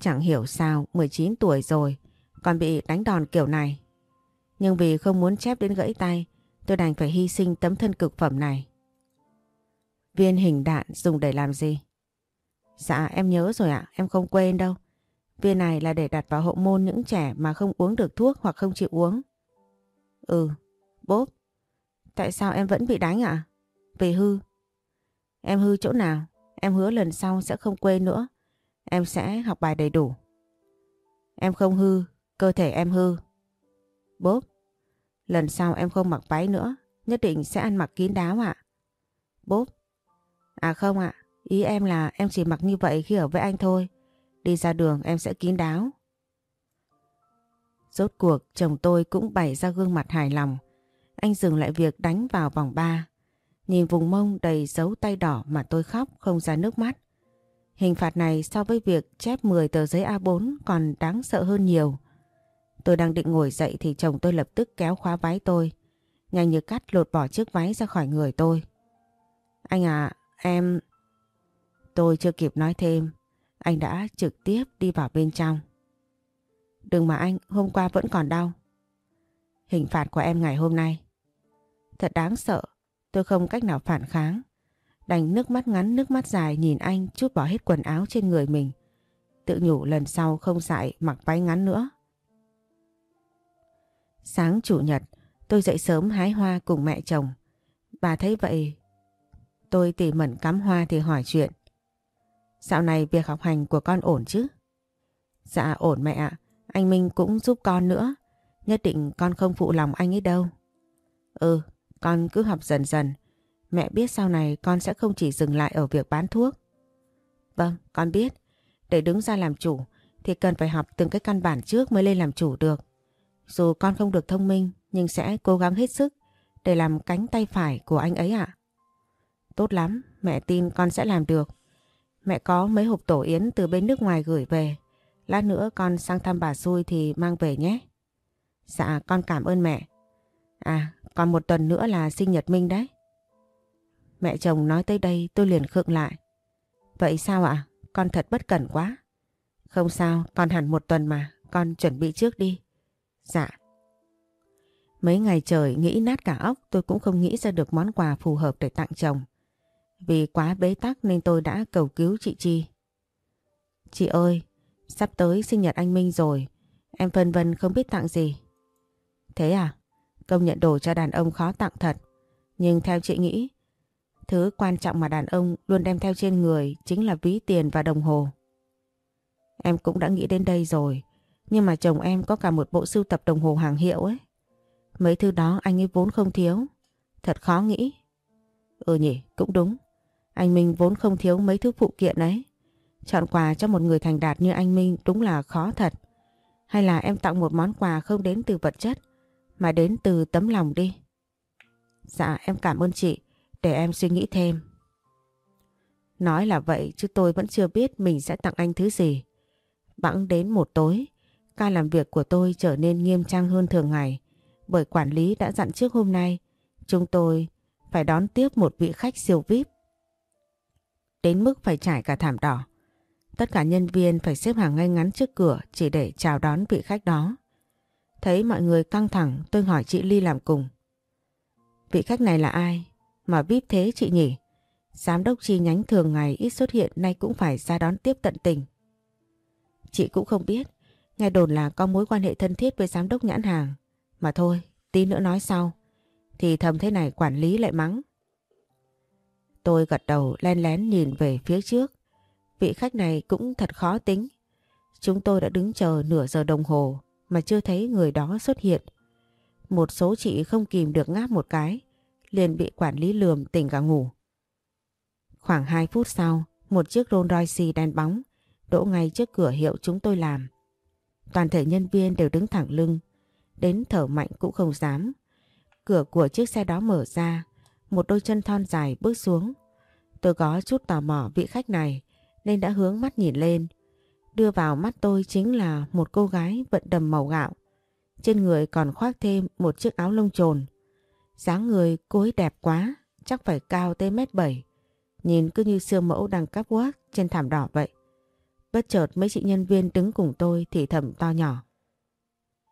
Chẳng hiểu sao 19 tuổi rồi còn bị đánh đòn kiểu này. Nhưng vì không muốn chép đến gãy tay tôi đành phải hy sinh tấm thân cực phẩm này. Viên hình đạn dùng để làm gì? Dạ em nhớ rồi ạ, em không quên đâu. Viên này là để đặt vào hậu môn những trẻ mà không uống được thuốc hoặc không chịu uống. Ừ, bốp. Tại sao em vẫn bị đánh ạ? Vì hư. Em hư chỗ nào? Em hứa lần sau sẽ không quên nữa. Em sẽ học bài đầy đủ. Em không hư, cơ thể em hư. Bốp. Lần sau em không mặc váy nữa, nhất định sẽ ăn mặc kín đáo ạ. Bốp. À không ạ, ý em là em chỉ mặc như vậy khi ở với anh thôi. Đi ra đường em sẽ kín đáo. Rốt cuộc chồng tôi cũng bày ra gương mặt hài lòng. Anh dừng lại việc đánh vào vòng ba Nhìn vùng mông đầy dấu tay đỏ mà tôi khóc không ra nước mắt. Hình phạt này so với việc chép 10 tờ giấy A4 còn đáng sợ hơn nhiều. Tôi đang định ngồi dậy thì chồng tôi lập tức kéo khóa váy tôi. Nhanh như cắt lột bỏ chiếc váy ra khỏi người tôi. Anh à, em... Tôi chưa kịp nói thêm. Anh đã trực tiếp đi vào bên trong. Đừng mà anh, hôm qua vẫn còn đau. Hình phạt của em ngày hôm nay. Thật đáng sợ, tôi không cách nào phản kháng. Đành nước mắt ngắn nước mắt dài nhìn anh chút bỏ hết quần áo trên người mình. Tự nhủ lần sau không dại mặc váy ngắn nữa. Sáng chủ nhật, tôi dậy sớm hái hoa cùng mẹ chồng. Bà thấy vậy, tôi tỉ mẩn cắm hoa thì hỏi chuyện. Dạo này việc học hành của con ổn chứ? Dạ ổn mẹ ạ, anh Minh cũng giúp con nữa. Nhất định con không phụ lòng anh ấy đâu. Ừ, con cứ học dần dần. Mẹ biết sau này con sẽ không chỉ dừng lại ở việc bán thuốc. Vâng, con biết. Để đứng ra làm chủ thì cần phải học từng cái căn bản trước mới lên làm chủ được. Dù con không được thông minh nhưng sẽ cố gắng hết sức để làm cánh tay phải của anh ấy ạ. Tốt lắm, mẹ tin con sẽ làm được. Mẹ có mấy hộp tổ yến từ bên nước ngoài gửi về. Lát nữa con sang thăm bà xui thì mang về nhé. Dạ con cảm ơn mẹ. À còn một tuần nữa là sinh nhật Minh đấy. Mẹ chồng nói tới đây tôi liền khựng lại. Vậy sao ạ? Con thật bất cẩn quá. Không sao, còn hẳn một tuần mà, con chuẩn bị trước đi. Dạ. Mấy ngày trời nghĩ nát cả óc tôi cũng không nghĩ ra được món quà phù hợp để tặng chồng. Vì quá bế tắc nên tôi đã cầu cứu chị Chi. Chị ơi, sắp tới sinh nhật anh Minh rồi, em phân vân không biết tặng gì. Thế à? Công nhận đồ cho đàn ông khó tặng thật. Nhưng theo chị nghĩ, thứ quan trọng mà đàn ông luôn đem theo trên người chính là ví tiền và đồng hồ. Em cũng đã nghĩ đến đây rồi, nhưng mà chồng em có cả một bộ sưu tập đồng hồ hàng hiệu ấy. Mấy thứ đó anh ấy vốn không thiếu. Thật khó nghĩ. Ừ nhỉ, cũng đúng. Anh Minh vốn không thiếu mấy thứ phụ kiện ấy. Chọn quà cho một người thành đạt như anh Minh đúng là khó thật. Hay là em tặng một món quà không đến từ vật chất mà đến từ tấm lòng đi. Dạ em cảm ơn chị, để em suy nghĩ thêm. Nói là vậy chứ tôi vẫn chưa biết mình sẽ tặng anh thứ gì. Bẵng đến một tối, ca làm việc của tôi trở nên nghiêm trang hơn thường ngày bởi quản lý đã dặn trước hôm nay chúng tôi phải đón tiếp một vị khách siêu VIP. Đến mức phải trải cả thảm đỏ. Tất cả nhân viên phải xếp hàng ngay ngắn trước cửa chỉ để chào đón vị khách đó. Thấy mọi người căng thẳng tôi hỏi chị Ly làm cùng. Vị khách này là ai? Mà VIP thế chị nhỉ? Giám đốc chi nhánh thường ngày ít xuất hiện nay cũng phải ra đón tiếp tận tình. Chị cũng không biết. Nghe đồn là có mối quan hệ thân thiết với giám đốc nhãn hàng. Mà thôi, tí nữa nói sau. Thì thầm thế này quản lý lại mắng. Tôi gật đầu len lén nhìn về phía trước. Vị khách này cũng thật khó tính. Chúng tôi đã đứng chờ nửa giờ đồng hồ mà chưa thấy người đó xuất hiện. Một số chị không kìm được ngáp một cái, liền bị quản lý lườm tỉnh cả ngủ. Khoảng 2 phút sau, một chiếc Rolls Royce đen bóng đỗ ngay trước cửa hiệu chúng tôi làm. Toàn thể nhân viên đều đứng thẳng lưng, đến thở mạnh cũng không dám. Cửa của chiếc xe đó mở ra, một đôi chân thon dài bước xuống. Tôi có chút tò mò vị khách này nên đã hướng mắt nhìn lên. Đưa vào mắt tôi chính là một cô gái vận đầm màu gạo. Trên người còn khoác thêm một chiếc áo lông trồn. dáng người cô ấy đẹp quá, chắc phải cao tới mét bảy. Nhìn cứ như siêu mẫu đang cắp quát trên thảm đỏ vậy. Bất chợt mấy chị nhân viên đứng cùng tôi thì thầm to nhỏ.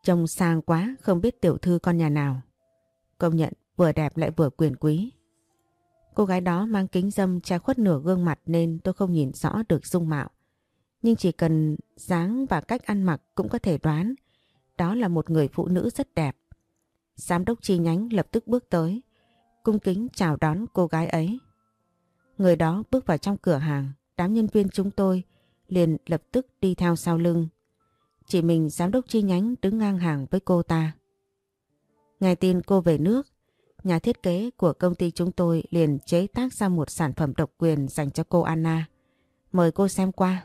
Trông sang quá không biết tiểu thư con nhà nào. Công nhận vừa đẹp lại vừa quyền quý. Cô gái đó mang kính dâm che khuất nửa gương mặt nên tôi không nhìn rõ được dung mạo. Nhưng chỉ cần dáng và cách ăn mặc cũng có thể đoán đó là một người phụ nữ rất đẹp. Giám đốc chi nhánh lập tức bước tới, cung kính chào đón cô gái ấy. Người đó bước vào trong cửa hàng, đám nhân viên chúng tôi liền lập tức đi theo sau lưng. Chỉ mình giám đốc chi nhánh đứng ngang hàng với cô ta. Nghe tin cô về nước, nhà thiết kế của công ty chúng tôi liền chế tác ra một sản phẩm độc quyền dành cho cô Anna. Mời cô xem qua.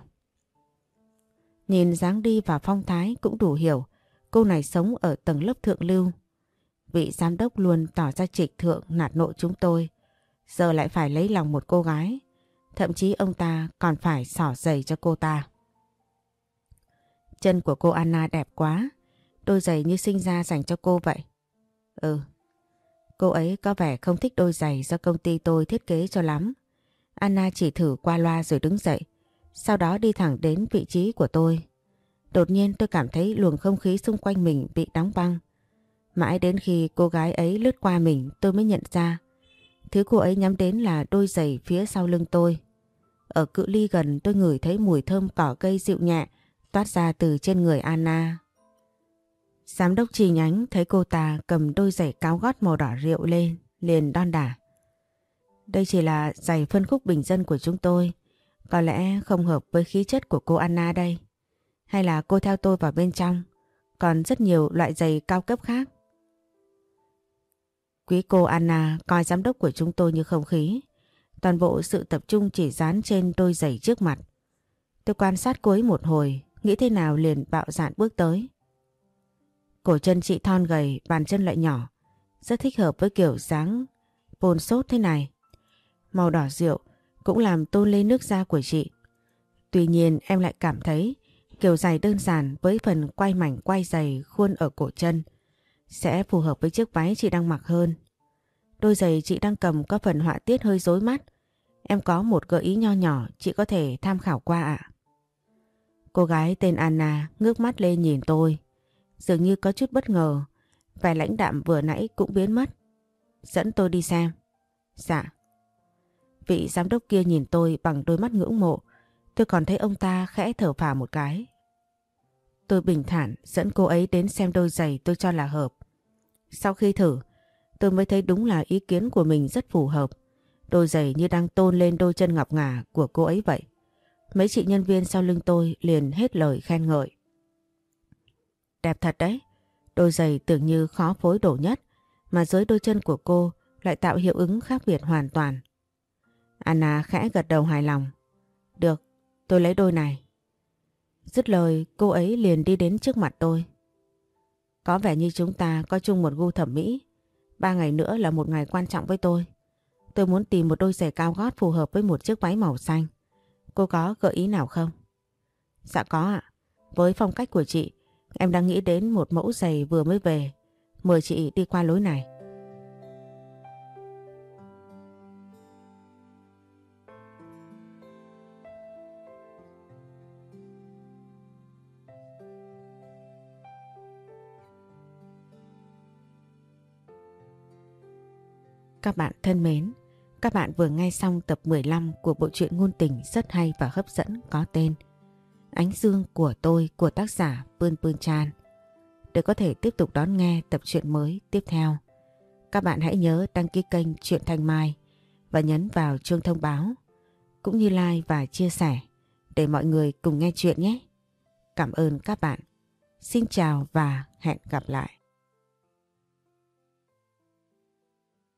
Nhìn dáng đi và phong thái cũng đủ hiểu cô này sống ở tầng lớp thượng lưu. Vị giám đốc luôn tỏ ra trịch thượng nạt nộ chúng tôi. giờ lại phải lấy lòng một cô gái. Thậm chí ông ta còn phải xỏ giày cho cô ta. Chân của cô Anna đẹp quá, đôi giày như sinh ra dành cho cô vậy. Ừ, cô ấy có vẻ không thích đôi giày do công ty tôi thiết kế cho lắm. Anna chỉ thử qua loa rồi đứng dậy, sau đó đi thẳng đến vị trí của tôi. Đột nhiên tôi cảm thấy luồng không khí xung quanh mình bị đóng băng. Mãi đến khi cô gái ấy lướt qua mình tôi mới nhận ra. Thứ cô ấy nhắm đến là đôi giày phía sau lưng tôi. Ở cự ly gần tôi ngửi thấy mùi thơm cỏ cây dịu nhẹ toát ra từ trên người Anna. Giám đốc chi nhánh thấy cô ta cầm đôi giày cao gót màu đỏ rượu lên, liền đon đả. Đây chỉ là giày phân khúc bình dân của chúng tôi, có lẽ không hợp với khí chất của cô Anna đây. Hay là cô theo tôi vào bên trong, còn rất nhiều loại giày cao cấp khác. Quý cô Anna coi giám đốc của chúng tôi như không khí. Toàn bộ sự tập trung chỉ dán trên đôi giày trước mặt. Tôi quan sát cô ấy một hồi, nghĩ thế nào liền bạo dạn bước tới. Cổ chân chị thon gầy, bàn chân lại nhỏ, rất thích hợp với kiểu dáng bồn sốt thế này. Màu đỏ rượu cũng làm tôn lên nước da của chị. Tuy nhiên em lại cảm thấy kiểu giày đơn giản với phần quay mảnh quay dày khuôn ở cổ chân sẽ phù hợp với chiếc váy chị đang mặc hơn. Đôi giày chị đang cầm có phần họa tiết hơi rối mắt. Em có một gợi ý nho nhỏ chị có thể tham khảo qua ạ. Cô gái tên Anna ngước mắt lên nhìn tôi. Dường như có chút bất ngờ. Vẻ lãnh đạm vừa nãy cũng biến mất. Dẫn tôi đi xem. Dạ. Vị giám đốc kia nhìn tôi bằng đôi mắt ngưỡng mộ. Tôi còn thấy ông ta khẽ thở phào một cái. Tôi bình thản dẫn cô ấy đến xem đôi giày tôi cho là hợp. Sau khi thử, tôi mới thấy đúng là ý kiến của mình rất phù hợp. Đôi giày như đang tôn lên đôi chân ngọc ngà của cô ấy vậy. Mấy chị nhân viên sau lưng tôi liền hết lời khen ngợi. Đẹp thật đấy, đôi giày tưởng như khó phối đổ nhất, mà dưới đôi chân của cô lại tạo hiệu ứng khác biệt hoàn toàn. Anna khẽ gật đầu hài lòng. Được, tôi lấy đôi này. Dứt lời cô ấy liền đi đến trước mặt tôi. Có vẻ như chúng ta có chung một gu thẩm mỹ. Ba ngày nữa là một ngày quan trọng với tôi. Tôi muốn tìm một đôi giày cao gót phù hợp với một chiếc váy màu xanh. Cô có gợi ý nào không? Dạ có ạ. Với phong cách của chị, em đang nghĩ đến một mẫu giày vừa mới về. Mời chị đi qua lối này. Các bạn thân mến, các bạn vừa nghe xong tập 15 của bộ truyện ngôn tình rất hay và hấp dẫn có tên Ánh Dương của tôi của tác giả Pươn Pươn Chan. Để có thể tiếp tục đón nghe tập truyện mới tiếp theo, các bạn hãy nhớ đăng ký kênh Truyện Thanh Mai và nhấn vào chuông thông báo, cũng như like và chia sẻ để mọi người cùng nghe chuyện nhé. Cảm ơn các bạn. Xin chào và hẹn gặp lại.